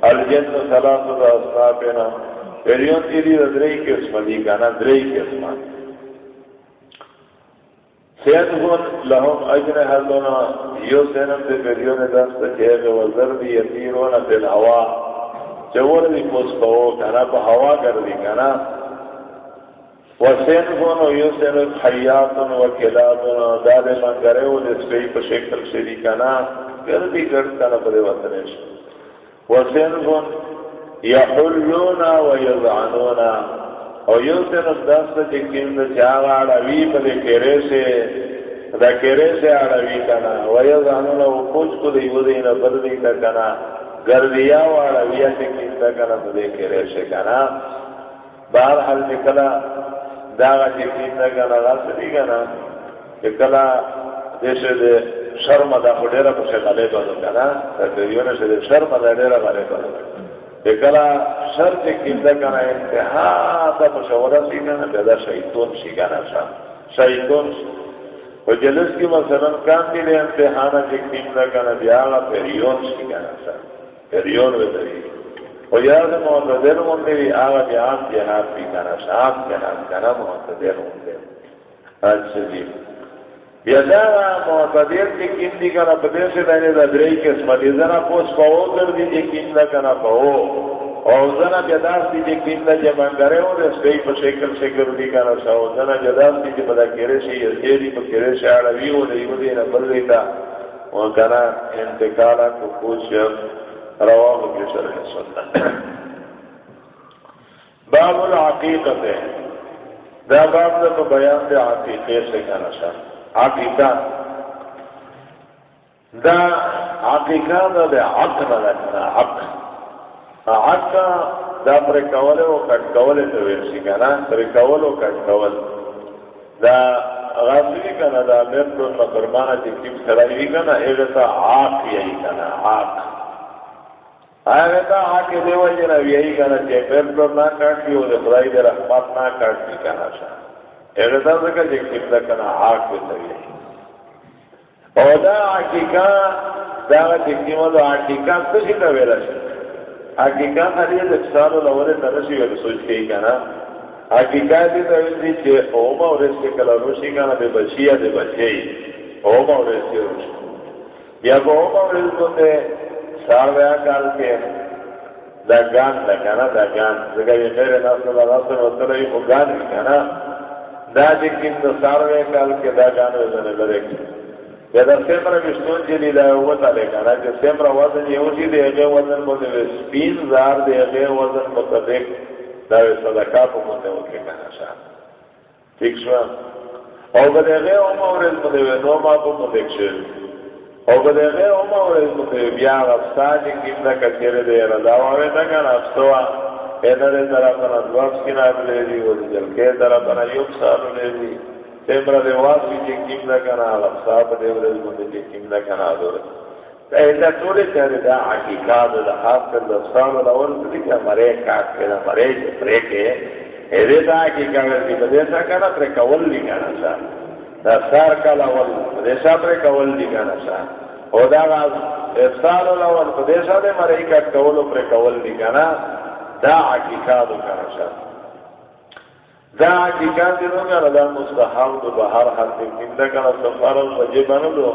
الجن ثلاث دا اصنابنا پریون تیری درائی قسم دی. کنا درائی قسم سیدهون لهم اجن حلونا یو سینم دی پریون دست چیغ وزر دی یتیرون فی الهوا. چور دی پسکو کنا پا هوا کردی کنا و سیدهون یو سینم حیاتون و کلابون، داد منگره و دسپی پا شکل شدی کنا کردی کرد کنا پا دی وطنش و سیدهون یحلونا و یزعنونا. او یو تن دست چې کیم د چاغ اړوي په دې کېره سه دا کېره سه اړوي کنا. و یزعنونا او کوچ کو دی و دې نه تا کنا. ګردیا و اړوي چې کیم تا کنا په دې کېره سه کنا. بهر حل نکلا. دا چې کیم تا کنا راځي دی کنا. چې کلا دیشه دې شرم دا ډېره په څه غلې باندې کنا. ته یو نه شه شرم دا ډېره غلې باندې کلا شر کے کلدہ کنا انتہا تا مشورہ سی کنا بیدا شیطون سی کنا شا شیطون سی و جلس کی مثلا کام دی لے انتہانا کے کلدہ کنا بیاغا پیریون سی کنا شا پیریون و دری و یاد معتدر مندی بھی آغا بیان جہاد بھی کنا شا آم جہاد کنا معتدر مندی اچھا جی یدا معتدر کی کیندی کنا پدیش دنے دا دری قسم دی زنا پاو در دی دی کیندا کنا پاو او زنا جداس دی دی کیندا جمع کرے او دس گئی په شکل شکل دی کنا شاو زنا جداس دی دی بدا کیرے شی یری په کیرے شاړ وی او دی ودی نه بل دیتا او کنا انتقال کو پوچھ رواه کی شرح سنت باب العقیقت دا باب دا بیان دے عقیقے سے کنا شاہ عقیقہ دا عقیقہ دا دا عق دا دا عق عق دا پر کولے و کٹ کولے تو ویرشی کنا پر کولے و کٹ کول۔ دا غافلی کنا، دا میر پر مقرمانا چی کم سرائی کنا ایغتا عاق یہی کنا عاق آئے تا دیو جنا یہی کنا چی میر پر نا کاٹی و دے خدای دے رحمت نا کاٹی کنا شاہ اغدا زکا جی کبلا کنا حاق بتوی او دا عقیقا دا تکیما دا عقیقا تشی تا ویلا شد عقیقا خلیه دا چسالو لوله تنشی ویلا سوچ کئی کنا عقیقا دی تا ویلی چه اوما و رسی کلا روشی کنا بے بچی یا دے بچی اوما و رسی روشی یا با اوما و رسی کنده سال ویا کال کے دا گان دا کنا دا گان زکا یہ خیر ناس اللہ ناس اللہ وطلعی خو گان کنا دا چې کیم د ساروې کال کې دا غانو زنه لري یا دا سیمره وشتون چې جی دی دا وته لګا چې سیمره وزن یو شي دی هغه وزن مو دی سپین زار دی هغه وزن مطابق دا صدقه په مونږ وکړي کنه شا ٹھیک شو؟ او بده هغه عمر مو دی نو ما په مونږ دښه او بده هغه عمر مو دی بیا غفصا چې کیم دا کثیر دی را دا وای دا کنه افسوا۔ پیدر طرح پنا دوست کی نام لے دی وہ جلکے طرح پنا یوک سالو لے دی تیمرا دے واسی جی کم دا کنا علم صاحب دے ورز بندے جی کم دا کنا دور ایسا توڑے چہرے دا حقیقہ دا دا حاف کر دا سالو دا ورز دی کہ مرے کاک کے دا مرے جی پرے کے ایدے دا حقیقہ ورزی بدے سا کنا پرے کول لی کنا سا دا سار کالا ول بدے سا پرے کول لی کنا سا او دا غاز افسالو لول بدے سا دے مرے کاک کولو پرے کول لی کنا دا عقیقات کرشا دا عقیقات دیرو گا دا مستحاب دو بہر حد دی کنده کنا سفار وجبانو دو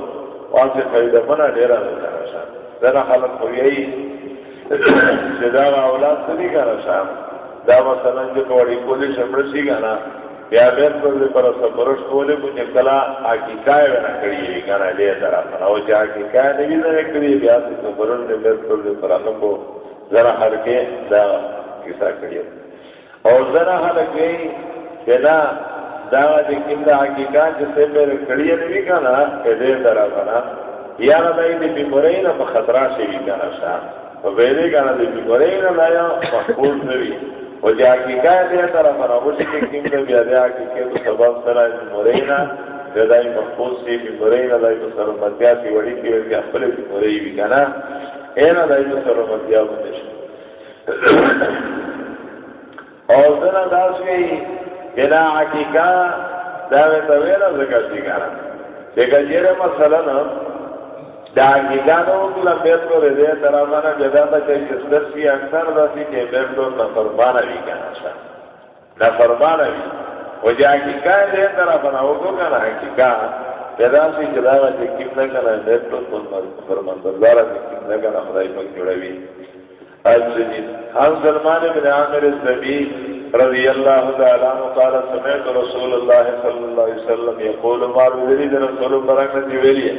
وانسی خیده منا دیرا دو کرشا دا خلق خویئی چدا غا اولاد سدی کرشا دا مثلا جو کوڑی کولی شمرسی گانا بیا بیر پر دی پر سفرش کولی کو چکلا عقیقای وینا کریئی گانا لیا در اپنا او چا عقیقای نبی در کری، بیا سی سفرش دی بیر پر دی پر انکو ذرا ہر کے دا کسا کڑی اور ذرا ہر گئی کہ نا دا دی کم دا حقیقات جسے میرے کڑی نوی کنا کہ دے درا کنا یا نا دائی دی بیموری نا بخطرہ سے بھی کنا شاہ و بیدے کنا دی بیموری نا لایا محفوظ نوی و جا حقیقات دے درا کنا وشی کی کم دا بیا دے حقیقات تو سبب سرا بیموری نا دائی محفوظ سی بیموری نا دائی تو سرمتیا سی وڑی کی وڑی اپلے بیموری بھی کنا اینا دائی تو سرمتیا بندش اور دنا داس گئی بنا حقیقہ، داوے تویرا ذکر سی گانا لیکن جیرے مسئلہ نا، دا حقیقہ نو کلا بیت کو رضے ترامانا جدا تا چاہی سستر سی اکثر دا سی کہ بیت کو نفرمانا بھی گانا شا۔ نفرمانا بھی۔ و جا حقیقہ دے ترامانا ہو کو گانا حقیقہ۔ جدا سی جدا تا چاہی کم نکنا بیت کو فرماندردارا سی کم نکنا خدای پک جوڑا بھی۔ الجديد. عن سلمان بن عامر الزبي رضي الله تعالى عنه قال سمعت رسول الله صلى الله عليه وسلم يقول، ما بذلك رسول بركة جوالية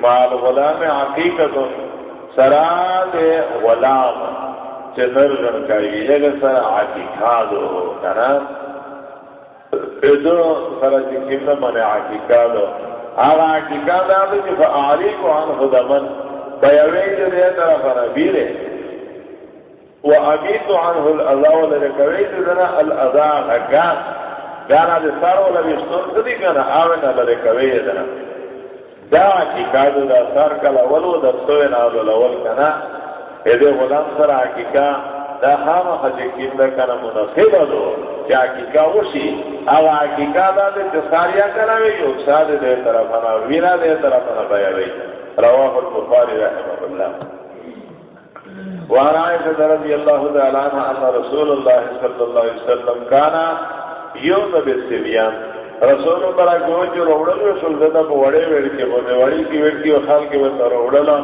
مع الغلام عقيقة سراد غلام. چنر جن کائی جگہ سر عقیقہ دو کنا ادو سر چکم من عقیقہ دو آغا عقیقہ دو فعالیکو عن خدمن بیوین جو دے طرف نبیرے و ابيت عنه الاذى ولكويت لنا الاذى غان غانا دي سار ولا بيستون دي كان اونا لكويت لنا. دا کی کادو دا سار کلا ولو دا سوی نادو لول کنا ایده غلام سر حقیقا دا خام خجکیم دا کنا مناسب دو. چا حقیقا وشی او حقیقا دا دے تساریا کناوی یو ساد دے طرفنا وینا دے طرفنا بیاوی رواہ البخاری رحمه اللہ وعن عائشة رضي الله تعالى عنها أن رسول الله صلى الله عليه وسلم كان يوم بالسبيان. رسول الله کو جو روڑل رسول زدہ کو وڑے ویڑ کے بونے وڑی کی ویڑ کی وخال کے بونے روڑلا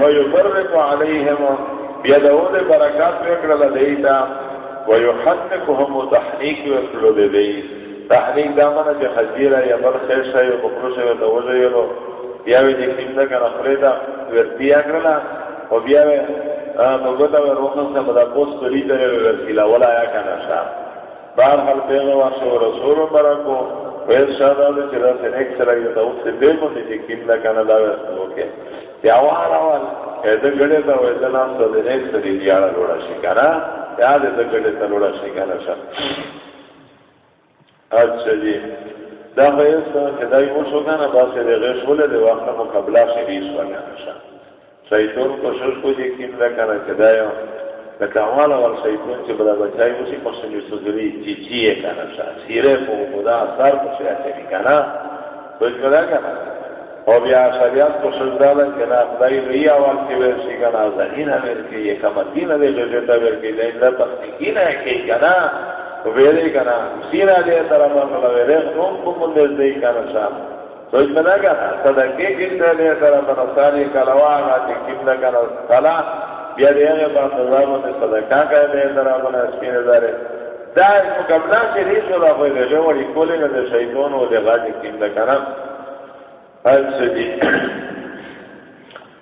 ويفرق عليهم بيدعون بركات وكرل ديتا ويحنكهم تحنيك وكرل دي تحنيك دامنا جي خجيرا يمر خير شاي ومقروش وتوجه يلو ياوي جي جی كمدا كان أخريتا ورتيا کرلا او بیا وې نو ګوتا وې څخه بدا پوس کړی ته ورسیلا ولا یا کنه شا بار هر پیغه واسو رسول برکو وې شاده دې چې راځي نیک سره یو ته اوس دې مو دې کیم لا کنه دا وې اوکې بیا واره وال دې ګړې ته وې دا نام ته دې نیک سره یې یاړه لوړا شي کنه یا دې ګړې ته لوړا شي کنه شا اچھا جی دا غیستا کہ دائی موشو کانا باسے دے غیش بولے دے واقع مقابلہ شریس وگانا شا شیطان کوشش کو جی کیم لکانا کدایو لکا والا وال شیطان چی بدا بچائی اسی موسی مخشنی سوزری چی چیئے کانا شا سیرے پو خدا اثار کچھ ایسے بھی کانا سوچ کدا کانا او بیا شریعت کوشش دالا کنا خدای رئی آوال کی ورشی کنا زنین امیر کی یہ کمتین دے جو دیتا جتا ورکی دین دا پختیکین ہے کی کنا ویرے کنا سینا دے طرف ملا ویرے خنون کمون دے دی کنا شا سوچ میں نہ کہا صدقے کس دے طرح بنا ساری کلوان آتی کم نہ کہنا کلا بیا دے گے بات نظام سے صدقہ کہہ دے طرح بنا اسکین دارے دا مقابلہ سے نہیں سولا دے جو وڑی کولے نہ دے شیطان و دے غاجی کیم دا کنا اچھا جی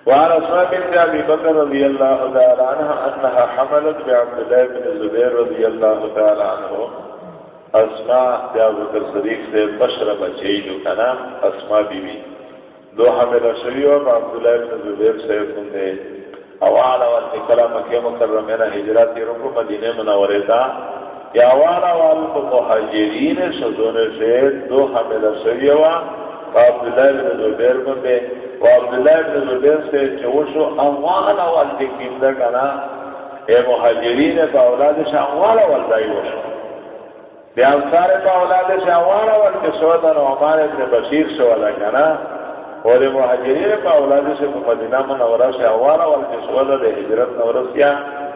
وعن اسماء بنت ابي بكر رضي الله تعالى عنها انها حملت بعبد الله بن الزبير رضي الله تعالى عنه اسماء بن ابو بكر الصديق سے بشر بچی جو کنا اسماء بی بی دو حمل شوی و عبد الله بن الزبير سے نے اوالا والکلا مکہ مکرمہ نے ہجرت رکو مدینے منورے تا۔ یا والا وال مہاجرین سدون سے دو حمل شوی و عبد الله بن الزبير کو و عبداللہ ابن زبیر سے چوشو اموالا والدی کیم دا کنا اے محجرین پا اولاد شاہ شا اموالا والدائی وشو بی انصار پا اولاد شا اموالا والدی سودا نعمان ابن بشیر سوالا کنا و دی محجرین پا اولاد شا مدینہ من اورا شا اموالا والدی سودا دی حجرت نورسیا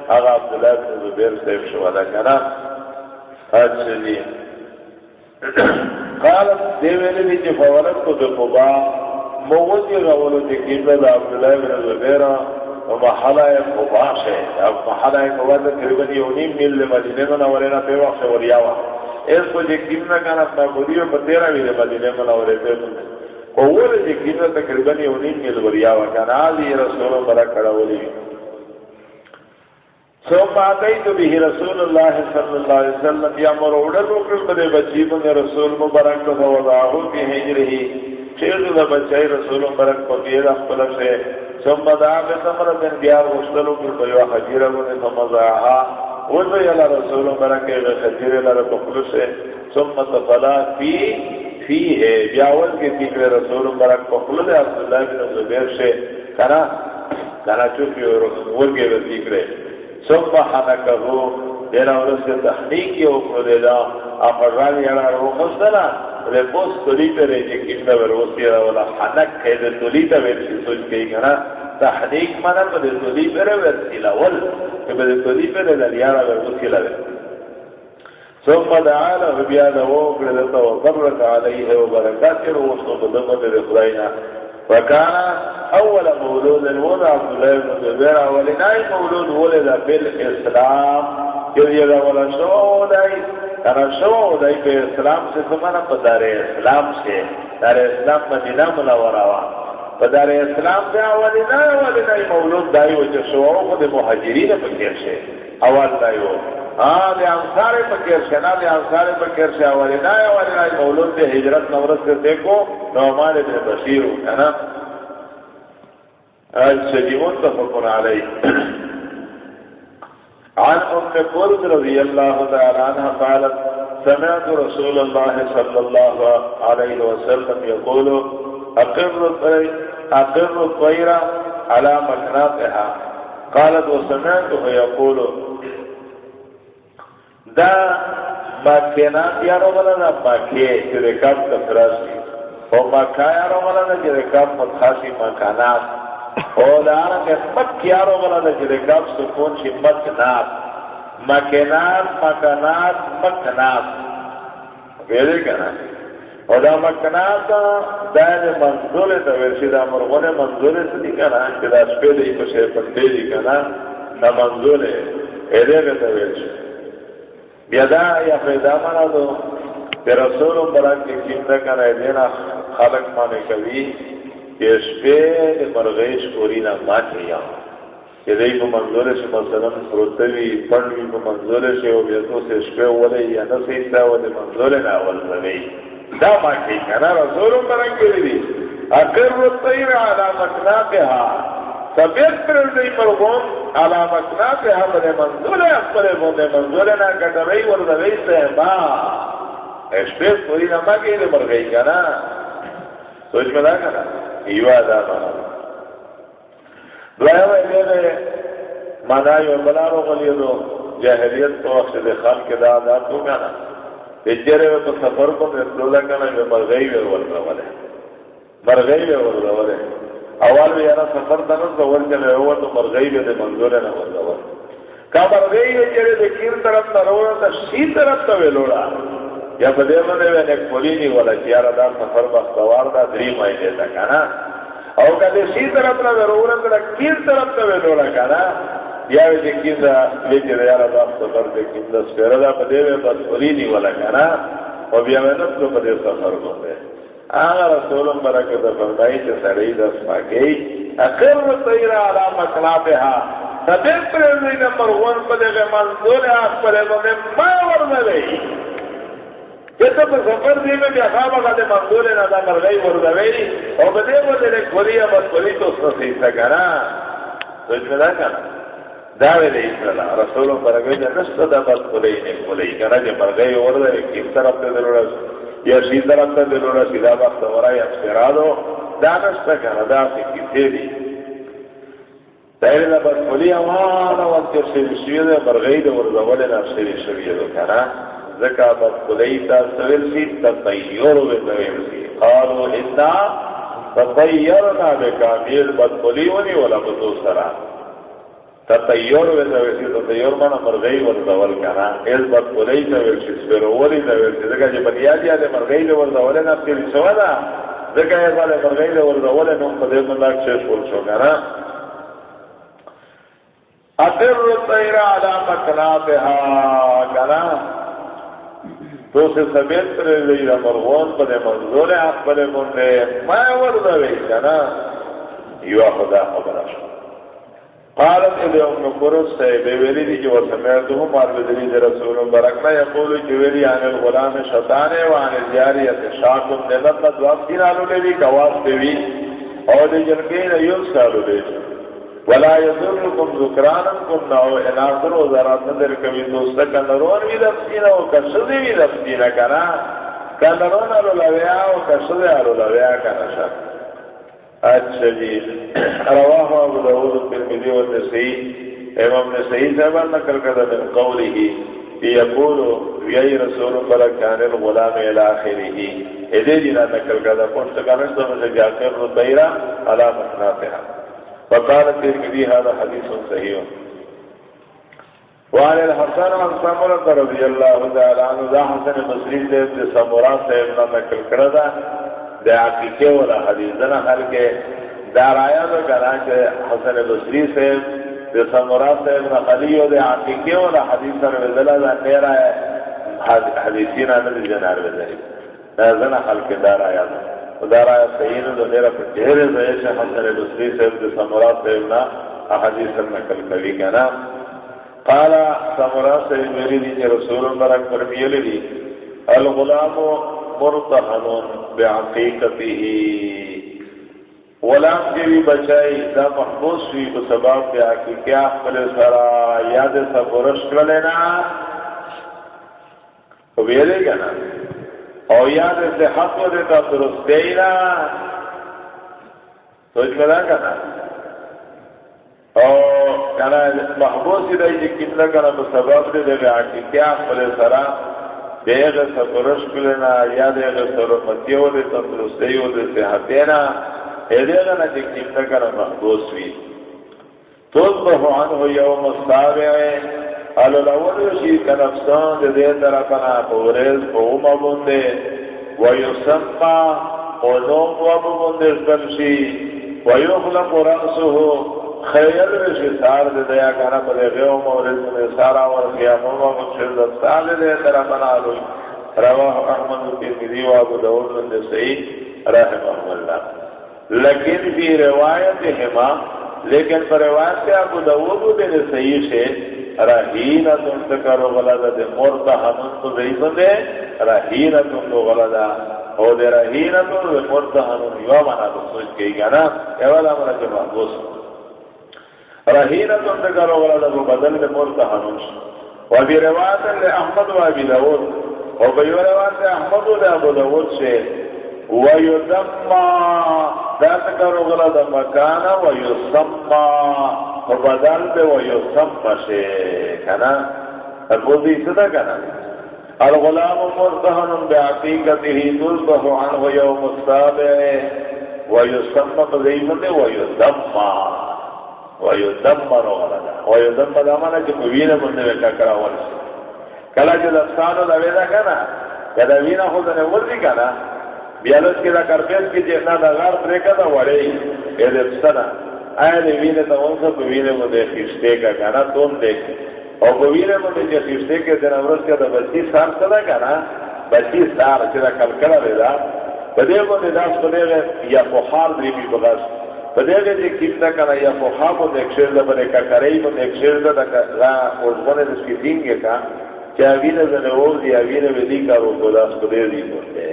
اگا عبداللہ ابن زبیر سے سوالا کنا اچھا جی قالت دیویلی دی چی فورت کو دی قبا موجی غولو تکیم دا عبداللہ بن زبیرہ محلہ قباش ہے محلہ قباش تقریباً یونیم میل لے مدینے منورینا پہ وقت وریاوا اس کو جکیم نا کانا اپنا بودیو پا تیرہ میل مدینے منورے پہ تنے قول جکیم نا تقریباً یونیم میل وریاوا کانا آلی رسول برک کڑا ولی ثم آتیت به رسول الله صلی اللہ علیہ وسلم. یا مروڑا لوکر بدے بچی بندے رسول مبارک کو کی حجرہی چیز دا بچائی رسول برک پقیر اخبر سے ثم دعا بسمر دن بیار وشتلو پر بیو حجیر بنی ثم زعها وزو یلا رسول برک ایغ خجیر لر پخلو سے ثم تفلا فی فی ہے بیاول کے تیکر رسول برک پخلو دے عبداللہ بن زبیر سے، کنا کنا چوکی ورگے و تیکرے ثم حنکہو، دینا ورس کے تحقیقی اوپر دے دا افرانی یلا رو خستنا دے پوس تولی پہ رہے جی کمنا بروسی رہا والا حنک ہے دے تولی تا ویرسی سوچ گئی گنا تحریک مانا پہ دے تولی پہ رہے ویرسی لاول کہ دے تولی پہ رہے لیارا بروسی لگے ثم دعا له بياده وقلت وبرك عليه وبركاته وصف دمه لخدائنا وكان اول مولود ولد عبد الله بن زبير ولناي مولود ولد بالاسلام كذي ولا شو داي شو دای په اسلام سے زمانہ په اسلام سے دار اسلام مدینہ منورہ وا په اسلام بیا ولینا ولینا مولود دای و چې شو او د مهاجرین په کې شه. اول دای و. ا د انصار په کې شه، نه، د انصار په کې شه. ولینا ولینا مولود، د هجرت نورس سے دیکھو نعمان ابن بشیر کنا السجيمون تفقون عليه عن ام قرد رضی اللہ تعالی عنہ قالت، سمعت رسول الله صلى الله عليه وسلم يقول اقر اقر الطير على مكناتها قالت وسمعته يقول دا مكنات يا ربنا مكي تركب كفراسي ومكا يا ربنا تركب متخاسي مكانات او دا دارا کہ مکیارو والا دا جلے گاب سکون چی مکنات مکنات مکنات مکنات بیدے کنا او دا مکنات دا دا منظور تا ورشی دا مرغون منظور تا دی کنا کہ دا سپے دی پشے پندے دی کنا دا منظور ایدے گا تا ورشی بیدا یا فیدا مانا دو کہ رسول بران کی کم دا کنا ایدینا خلق مانے کبھی کہ شپے مرغیش کوری نہ ماتی یا. کہ دئی کو منظور سے مثلا پروتوی، پڑوی کو منظور سے او بیتو سے شپے ولے یا نہ سیتا ولے منظور نہ ول رہی دا ماتی کنا رسول مرنگ کے دی. اگر الطير على مكناتها طبیعت پر دی مرغون على مكناتها بل منظور اپنے بوندے منظور نہ کٹرئی ور دوی سے ما شپے کوری نہ ماتی مرغی کنا سوچ میں لگا نا. ایوا دا مانا دوائے وے دے دے یو بلارو غلی دو جاہلیت تو وقت دے خان کے دا دا تو گانا اجرے وے تو سفر کو میں دولا گانا میں مرغئی وے ورگا والے مرغئی وے ورگا والے اول بھی یارا سفر دنس دو ورگا لے ہوا تو مرغئی وے دے منظورے نا ورگا والے کا مرغئی وے جرے دے کیر طرف تا روڑا تا شی طرف تا وے لوڑا یا بدے منے میں نے کھولی نہیں والا چیارا دا سفر بختوار دا دری مائی دیتا کانا او کدے سی طرف نہ ضرورت نہ کس طرف نہ ویلوڑا کانا یا وی دکیم دا ویچی دا یارا دا سفر دکیم دا سپیرا دا پا دیوے بس قلینی والا کنا و بیا میں نفسو پا دیو سفر گوندے آغا رسولم برکت فرمائی چا سڑی دا سماکی اقر تیرا علا مکلابها تبیر پر ازوی نمبر ون پا دیوے منزول آخ پر ازوی ما ورنوی جتا پر سفر دی میں بیا خواب اگا دے منزول نا دا مرگئی وردوی او بدے ودے لے کھولی بس کھولی تو سنسی سکنا سوچ میں دا کنا داوی دے اسرلا رسولو پرگوی دے نشت دا بس کلی نیم کلی کنا جے مرگئی ورد ہے کم طرف دے دلوڑا یا شی طرف دے دلوڑا سیدھا وقت ورائی اسپرادو دا نشت کنا دا سی کسی دی داوی دا بس کلی امانا وقت شوی شوی دے مرگئی دے ورد ولی نا شوی شوی دے کنا ذکا بس کلی تا سویل سی تا تیورو بے دویل سی قالو انا تطیرنا بے کامیر بس کلی ونی ولا بدو سران تطیر و تویسی تطیر مانا مرغی و کنا. ایز بات قولی تویسی سپیروولی تویسی دکا جی بنیادی آده مرغی و دولی نفتی سوا دا دکا ایز آده مرغی و دولی نم پدی من لاک شیش بول شو کنا. اتر طیر علا مکناتها کنا. تو سے سبیت پر لی مرغون پدی منظور اقبل مننے ما وردوی کنا یو خدا خبر شو قالت الى ام قرص صاحب ویلی دی جی جو سمعته مار بدری رسول برکنا یقول جویلی جی عن الغلام شطان و عن الجاریت شاکم نلت دواب دین آلو لیوی کواس بیوی اور دی جنگین یوز کالو لیوی ولا يذركم ذكرانا كنا اناظر وزارات ندر کبھی دوستا کنرون بھی دفتینا و کشدی بھی دفتینا کنا کنرون آلو لویا و کشدی آلو لویا کنا شک اچھا جی. رواہ ابو داود الترمذی والنسائی امام نسائی صاحب نقل کرتا من قوله يقول وی رسول اللہ کان الغلام الى اخره ادے جنا نقل کرتا پوچھتا کانش تو مجھے کیا کر ربیرا علا مخناتها فقال الترمذی هذا حدیث صحیح وعن الحسن عن سمرة رضي الله تعالى عنه ذا حسن مصري سے سمرہ سے نقل کرتا دا عقیقے والا حدیث دنا حل کے دار آیا تو کہنا کہ حسن بصری سے دے سمورا سے ابن خلی و دے عقیقے والا حدیث سر وزلا دا نیرا ہے حدیثین آنے جنار وزلی دا زنا حل کے دار آیا تو دار آیا سیین دو پر جہر زیش حسن بصری سے دے سمورا سے ابن حدیث سر نکل کبھی کہنا قالا سمورا سے میری دی جی رسول برک فرمیلی دی، الغلام مرتحن بعقیقته غلام کے بھی بچائی، دا محبوس ہوئی تو سباب پہ آکی کیا پلے سرا یاد سا برش کر لینا تو بیرے گا نا۔ اور یاد سے حق ہو دیتا درست دے نا سوچ میں گا نا اور کہنا محبوس ہی رہی جی کتنا کہنا تو سباب دے دے آکی کیا پلے سرا۔ دیغ سفرش کلنا یا دیغ سرمتی و دی ہو تندرستی و دی صحتینا ایدیغ نا جکیم نکر محبوس وی توضبح عنه یوم السابع۔ على الاول وشي كنفسان دي دي طرفنا بورز بوما بنده ويسمى ونوم وابو بنده اسبنشي ويخلق رأسه خیر وشی سار دے دیا کنا پدے غیو مورد میں سارا ور کیا موما مچھر دستا دے دے ترا بنا لو رواہ احمد کی مدی و ابو داود بن صحیح رحمہ اللہ لیکن فی روایت ہما لیکن پر روایت سے ابو داود بن صحیح سے رہینا تم سے تکرو غلطہ دے مرتا ہمن تو دے بندے رہینا تم تو غلطہ ہو دے رہینا تم دے مرتا ہمن یو منا تو سوچ گئی گا نا۔ ایوالا منا جمع گوست رہینا تم نے کرو والا لگو بدل میں مورتا ہنوش و ابھی روایت لے احمد و داود۔ و بیو روایت لے احمد و ابو داود سے۔ و یدما دات کرو والا و یسما و بدل بے و یسما شے کنا ابو دی صدا کنا الغلام مرتهن بعقيقته ذلبه عنه يوم السابع ويسمى بذيمته ويدمى وایو دم مرو غلا وایو دم دا مانا چې په وینه باندې وکړه کرا ورسې کله چې دستانو دا ویدا کنه کله وینا خو نه ورځي کنه بیا لږ دا کارپېس کې چې دا غار پرې کړه وړې اې دې آیا دی وینے تا ونسا پا وینے مدے خیشتے کا کنا تون دیکھ او پا وینے مدے جا خیشتے کے دن امرس کا دا بچی سار سدا کنا بچی سار چرا کلکڑا دے دا۔ پدے مدے داس پدے گا یا پخار دی بی بغاس پدے گا جی کتنا کنا یا پخار مدے اکشیر دا پدے ککرئی مدے اکشیر دا دا اوزمنے دس کی دینگے کا۔ چا وینے زنے اوز یا وینے ویدی کا رو گداس پدے دی مدے۔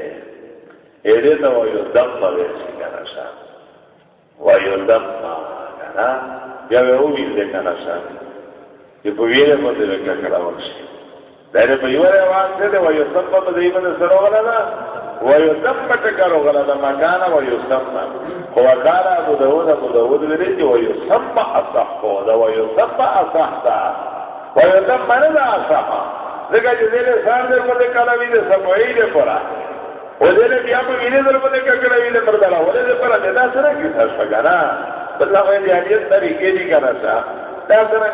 ایڈے تا ویو دم مدیسی کنا شا ویو کنا یا ویو ویل دے کنا شا کہ پویرے مدے لکا کڑا ورشی دائرے پیورے آواز دے دے ویو سم مدے مدے سرو غلا نا ویو دم مٹکارو غلا دا مکانا ویو ابو داود ابو داود ویرے جی ویو اصح کو دا ویو اصح دا ویو دم اصح دیکھا جی دیلے سار دے مدے کالا ویدے سم ویدے پورا بیا په وینې وینې ولې دې پر دې دې اړیت طریقې دي کنه تا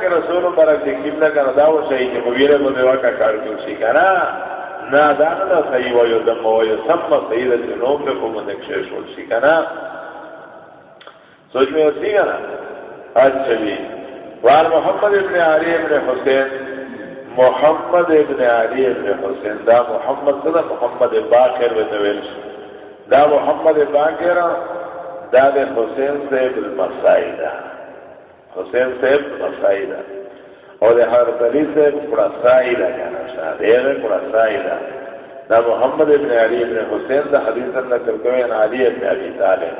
کې رسول دې کیمنا کنه دا و چې کار کوي شي کنه دا نه صحیح وایو وایو سم صحیح دې نو په کوم دې کې شول شي کنه سوچ میں اچھا جی وار محمد ابن علی ابن حسین محمد ابن علی ابن حسین. دا محمد صدا محمد باقر و نویلش دا محمد باقر، دا دا حسین صاحب المسائی دا حسین صاحب المسائی اور دا حضرت علی صاحب کڑا سائی دا کہنا شاہ دے کڑا سائی دا محمد ابن علی ابن حسین دا حدیث نکل کوئی علی ابن علی طالب.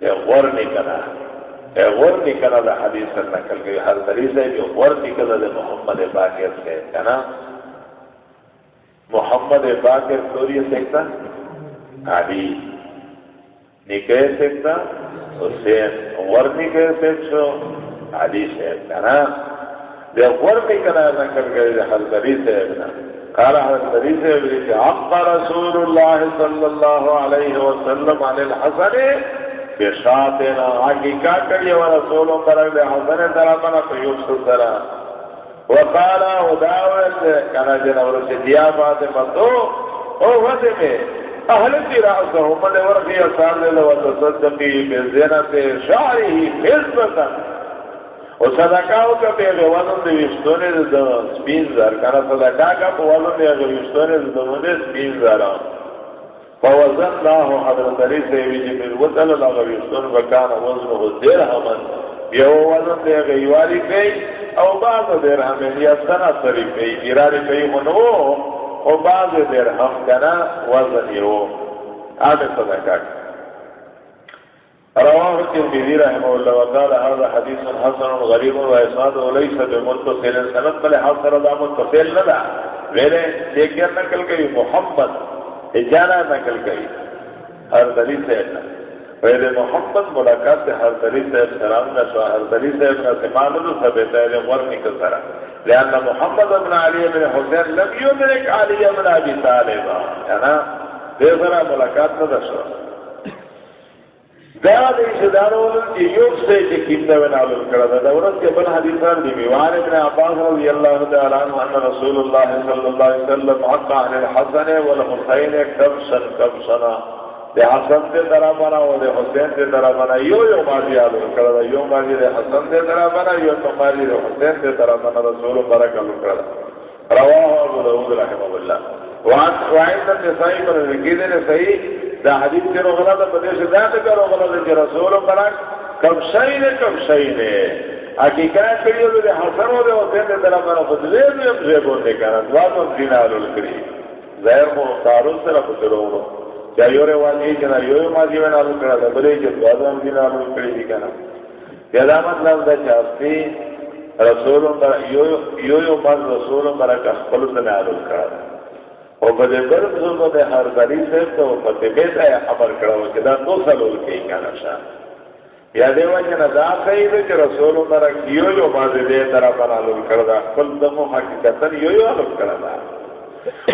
دے غور نکنا غور نکلا دا حدیث سے نکل گئی، ہر حدیث ہے جو غور نکلا دا محمد باقر سے کنا محمد باقر سوری سیکھتا علی نکے سیکھتا حسین غور نکے سیکھو علی سے کنا دے غور نکلا نکل گئی دا ہر حدیث ہے قال حضرت علی سے کہ آپ رسول اللہ صلی اللہ علیہ وسلم علی الحسن بشاتنا آگی کا کری و رسولوں برک دے حسن درامنا تو یوسف سرا وقالا وداوت کنا جنور سے جی دیا فاطمہ تو او وقت میں اہل تی رأسہ من ورقی اثار دے لو تصدقی بزینت شعری حزبتا و صدقاو کا بے غوانم دے وشتونے دے سپین زر کنا صدقا کا بوالم دے وشتونے دے دے سپین زران فوزن الله حضرت علی سے وی جی من وصل الله ويسن وكان وزنه درهما یو وزن دے غیواری کئی او بعض درهم یا سنہ سری کئی اراری کئی منو او بعض درهم کنا وزن یو آدھے صدقہ رواه الترمذي رحمه الله وقال هذا حديث حسن غريب واسناد وليس بمتصل. سند بل حسن لا متصل لا. ویلے لیکن نقل کئی محمد اجانا نقل گئی ہر دلی سے پہلے محمد ملاقات سے ہر دلی سے سلام نہ سو ہر دلی سے نہ سمان تو سب پہلے عمر نکل سرا لہٰذا محمد ابن علی ابن حسین لم یدرک علی ابن ابی طالب ہے نا؟ دے ذرا ملاقات نہ دسو دا دې شدارو چې یو څه چې کړه دا بل حدیثان ابن عباس رضی الله تعالی عنہ ان رسول الله صلی الله علیه وسلم عن الحسن والحسین حسن بنا و حسین دے طرح یو یو ماضی آلو یو ماضی دے حسن یو تو ماضی حسین دے طرح رسول برک آلو کرا رواہ ابو داود وعن النسائی دا حدیث کے رو غلط بدے سے ذات کا رو غلط کہ رسول برک کب شئی نے کب شئی نے حقیقت کری ہو دے حسن ہو دے ہوتے ہیں طرح بنا بدلے بھی اب سے بولنے کا نا دعا تو دین آلو کری۔ ظاہر کو تعارض سے رب کرو کیا یو رے والی کہ نا یو ماضی میں نالو کرا تھا بلے کہ دعا تو دین آلو کری دی کنا۔ کیا دا مطلب دا چاہتی رسول یو یو ماض رسول برک اخبر سے نالو کرا او په دې بل څه هر غری څه ته په دې به ځای خبر کړو چې دا تو سلول کې کنه شا یا دې وجه نه دا کوي چې رسول الله کیو یو باندې دې طرف باندې کړو دا، خپل د مو حقیقت یو یو الو کړو دا۔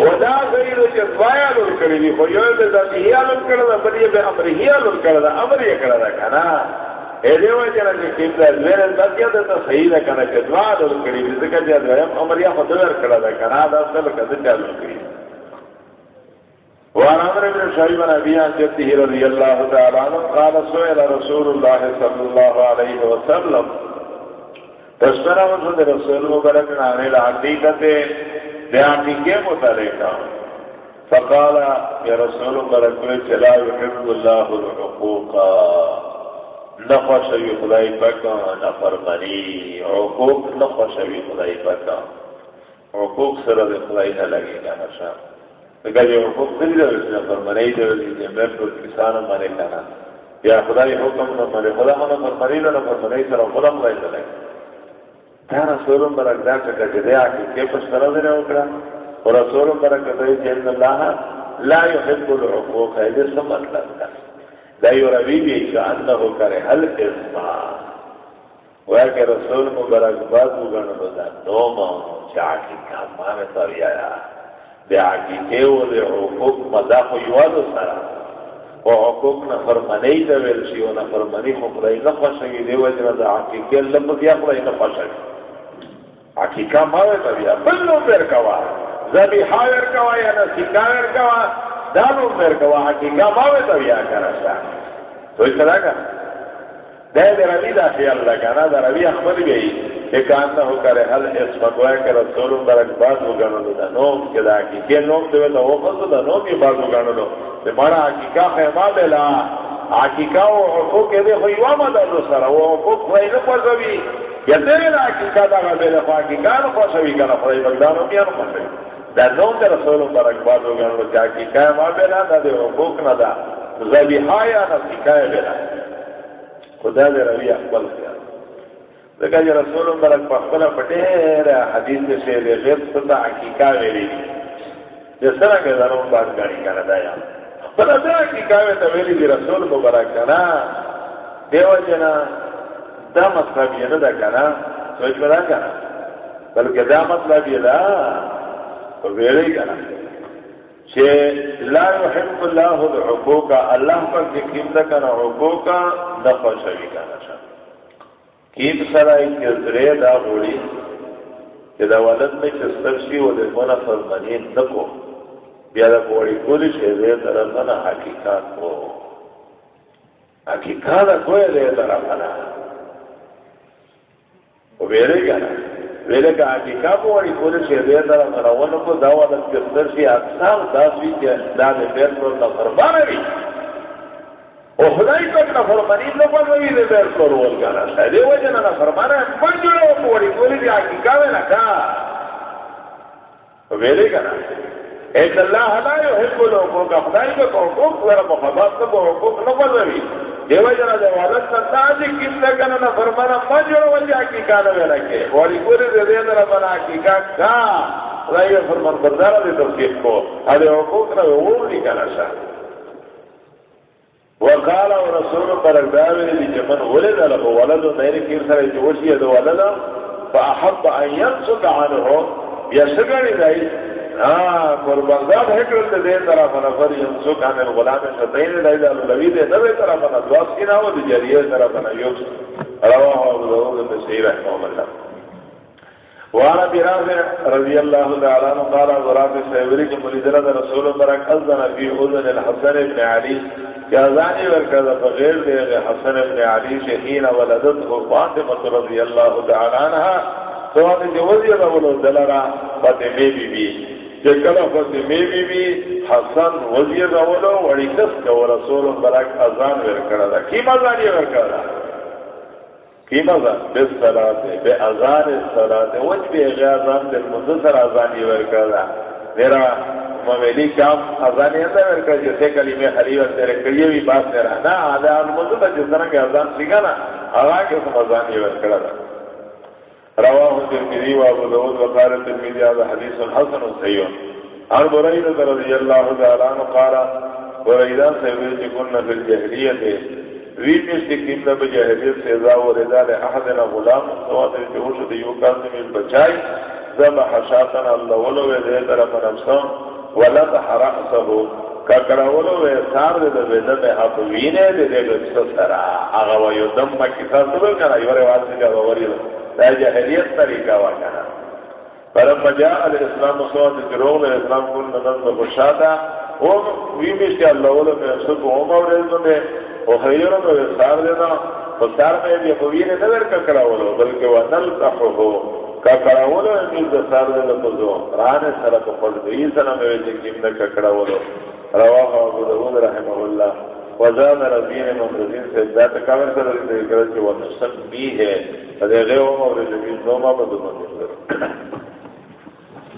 او دا کوي چې دوایا الو کړی خو یو دې ذاتي هي الو کړو دا بلې به امر هي الو کړو دا، امر یې کړو دا کنه اے دې وجه نه چې کیبل زیر د دې ته صحیح ده کنه چې دوا الو کړی دې ځکه چې دا امر یې خدای کړو دا کنه دا څه کړه چې الو کړی وعن عمر بن شعيب بن أبي عن جده رضي الله تعالى عنه قال سئل رسول الله صلى الله عليه وسلم. تشترى وجود رسول مبارك عن الحقيقة بعقيقة متعلقة فقال يا رسول مبارك لا يحب الله الحقوق نخوش خدای پاک نفرمانی عقوق نخوش خدای پاک. عقوق سره خدای نه لګي کنه شام لکه جو حکم دلی دا ویسنا فرمانی دا ویسنا میر پر کسان مانے کنا یا خدای حکم نہ مانے خدا مانا فرمانی دا فرمانی سر خدا ملائی دلائی تا رسولم برک دا چکا جدے آکی کے پس کرا دینے اکڑا اور رسولم برک دا جن اللہ لا يحب العقوق مطلب ہے جس مطلب دا دا یو روی بھی کہ انہو کرے حل اسما وہ کہ رسول مبارک بعد مگنو دا نو مانو چاکی کام، مانے تو آیا۔ بیا عقیقه و دی حقوق مدا خو یوادو سرا و حقوق نفرمانی دا ویلشی و نفرمانی خو خدای نخوشنگی دی وجه دا عقیقه لپس یا خدای نخوشنگی عقیقه ماوی تا بیا بل نو بیر کوا زبی حاویر کوا یا نسیکا ویر کوا دانو بیر کوا عقیقه ماوی تا بیا کرشا تو اس طرح کا دے دے روی دا خیال لگانا دا روی اخبر گئی ایک آننا ہو کرے حل اس مقوائے کے رسول برک باز ہو گانا دا نوم کے دا کی کے نوم دے دا وہ خلط دا نوم یہ باز ہو گانا لو دے مارا حقیقہ خیمہ دے لا. حقیقہ وہ حقوق دے خوئی واما دا دو سارا وہ حقوق خوئی نپا زوی یا تیرے دا حقیقہ دا گا بے لفا حقیقہ نپا سوی کنا خوئی بگدانو کیا نپا سوی دا نوم دے رسول برک باز ہو گانا لو چا حقیقہ ما بے لا دا دے حقوق نا دا زبی حایا نا سکھائے بے لا. خدا دے روی اقبل کیا لکه چې رسول الله په خپل پټه حدیث میں سے دې غیب صدا حقیقت ویلي. چې څنګه درو باندې غاړي کنه دا یا. پر دا حقیقت ته ویلي دی رسول مبارک کنا دیو جنا، دا مطلب یې نه دا کنه سوچ کړه کنه بلکې دا مطلب یې دا تو ویلي کنه چې لا يحب الله الحقوق الله پر کې کیمته کنه حقوق نه خوشوي کنه کیم سرائی کے ذریعہ دا غوڑی، کہ دا ولد میں چستر شی و دے منا فرمانی نکو، بیا دا غوڑی کولی شے دے طرفنا حقیقات کو۔ حقیقات کوئی دے طرفنا وہ بیرے گیا گا نا ویلے کا حقیقات کولی شے دے طرفنا ونکو دا ولد چستر شی اکسام دا سوی کہ دا دے پیر پر نفرمانا بھی او خدای پاک نہ فرمانی نہ فرمانی دے بیر کرول کنا دے وجہ نہ فرمانا پنجڑو پوری پوری دی اکی کاوے نہ کا ویلے کنا اے اللہ لا يحب الحقوق خدای کو حقوق ورا محبت کو حقوق نہ فرمانی دے وجہ دے ستا کنا نہ فرمانا ویلا کے۔ پوری دے دے نہ بنا کا۔ کا فرمان بردار دے کو۔ ادے حقوق نہ وہ نہیں کنا شاہ وقال ورسول پر ولد له ولد سر ولد عنه ذي ها قربان ذات هكذا دي طرف نفر ينسك عن الغلام شطين ذي ذا لوي دي نبي طرف ندواس كنا ودي جريه طرف نيوكس رواه أبو داود بن رحمه الله. وانا برافع رضي الله تعالى عنه قال غراب غرافع سيبري كمولدنا رسول برك أذن في أذن الحسن بن علي جازانی ورکا بغیر دے گئے حسن ابن علی شہین ولدت کو فاطمہ رضی اللہ تعالی عنہ تو ان جو وزی رولو دلرا فاطمہ بی بی کہ کلا فاطمہ بی بی، حسن وزی رولو وڑی کس کو رسول برک اذان ورکا دا کی مزان یہ ورکا دا کی مزان بس صلاۃ بے اذان صلات الصلاۃ وجب اذان دل مذکر اذان یہ ورکا دا میرا مویلی کام ازان یہ اندر ورکا جیسے کلمے حریو تیرے کریوی بات میرا نا آدھا آن موضوع تا جس طرح کے ازان سیگا نا، آغا کے سم ازان یہ ورکڑا دا رواہ ترمیدی و ابو دعود و قار حسن و سیون عن برید رضی اللہ تعالیٰ عنہ قارا بریدان سیوی چکن فی الجہلیت وی مشتی کمنا بجہلیت سے ازا و غلام سواتر جہوش دیو کازمی البچائی زبا حشاتنا اللہ ولو دے طرف نفسان ولد حرقته ککړولو وې سار دې د وینې په هغه وینې دې دې څه سره هغه وایو دم مکه تاسو به کنه یو دا وری دا جهلیت طریقہ وکړه پر مجاء الاسلام صوت دروغ الاسلام کول نظر بشاده وی مشتی اللہ ولا میں سب اوم اور رزم دے او خیروں میں سار دینا. او میں بھی کوئی نے نظر کا کرا ولا بلکہ وہ نل کا ہو کا کرا ولا میں دے سار دے تو جو رانے سر کو پڑ گئی سنا میں جی کیم نہ کڑا ولا رواه ابو داود رحمه الله وزاد ربین مفرزین سے ذات کامل سر کر دے کہ وہ نسب بھی ہے. ادے غیر عمر رضی اللہ عنہ بدو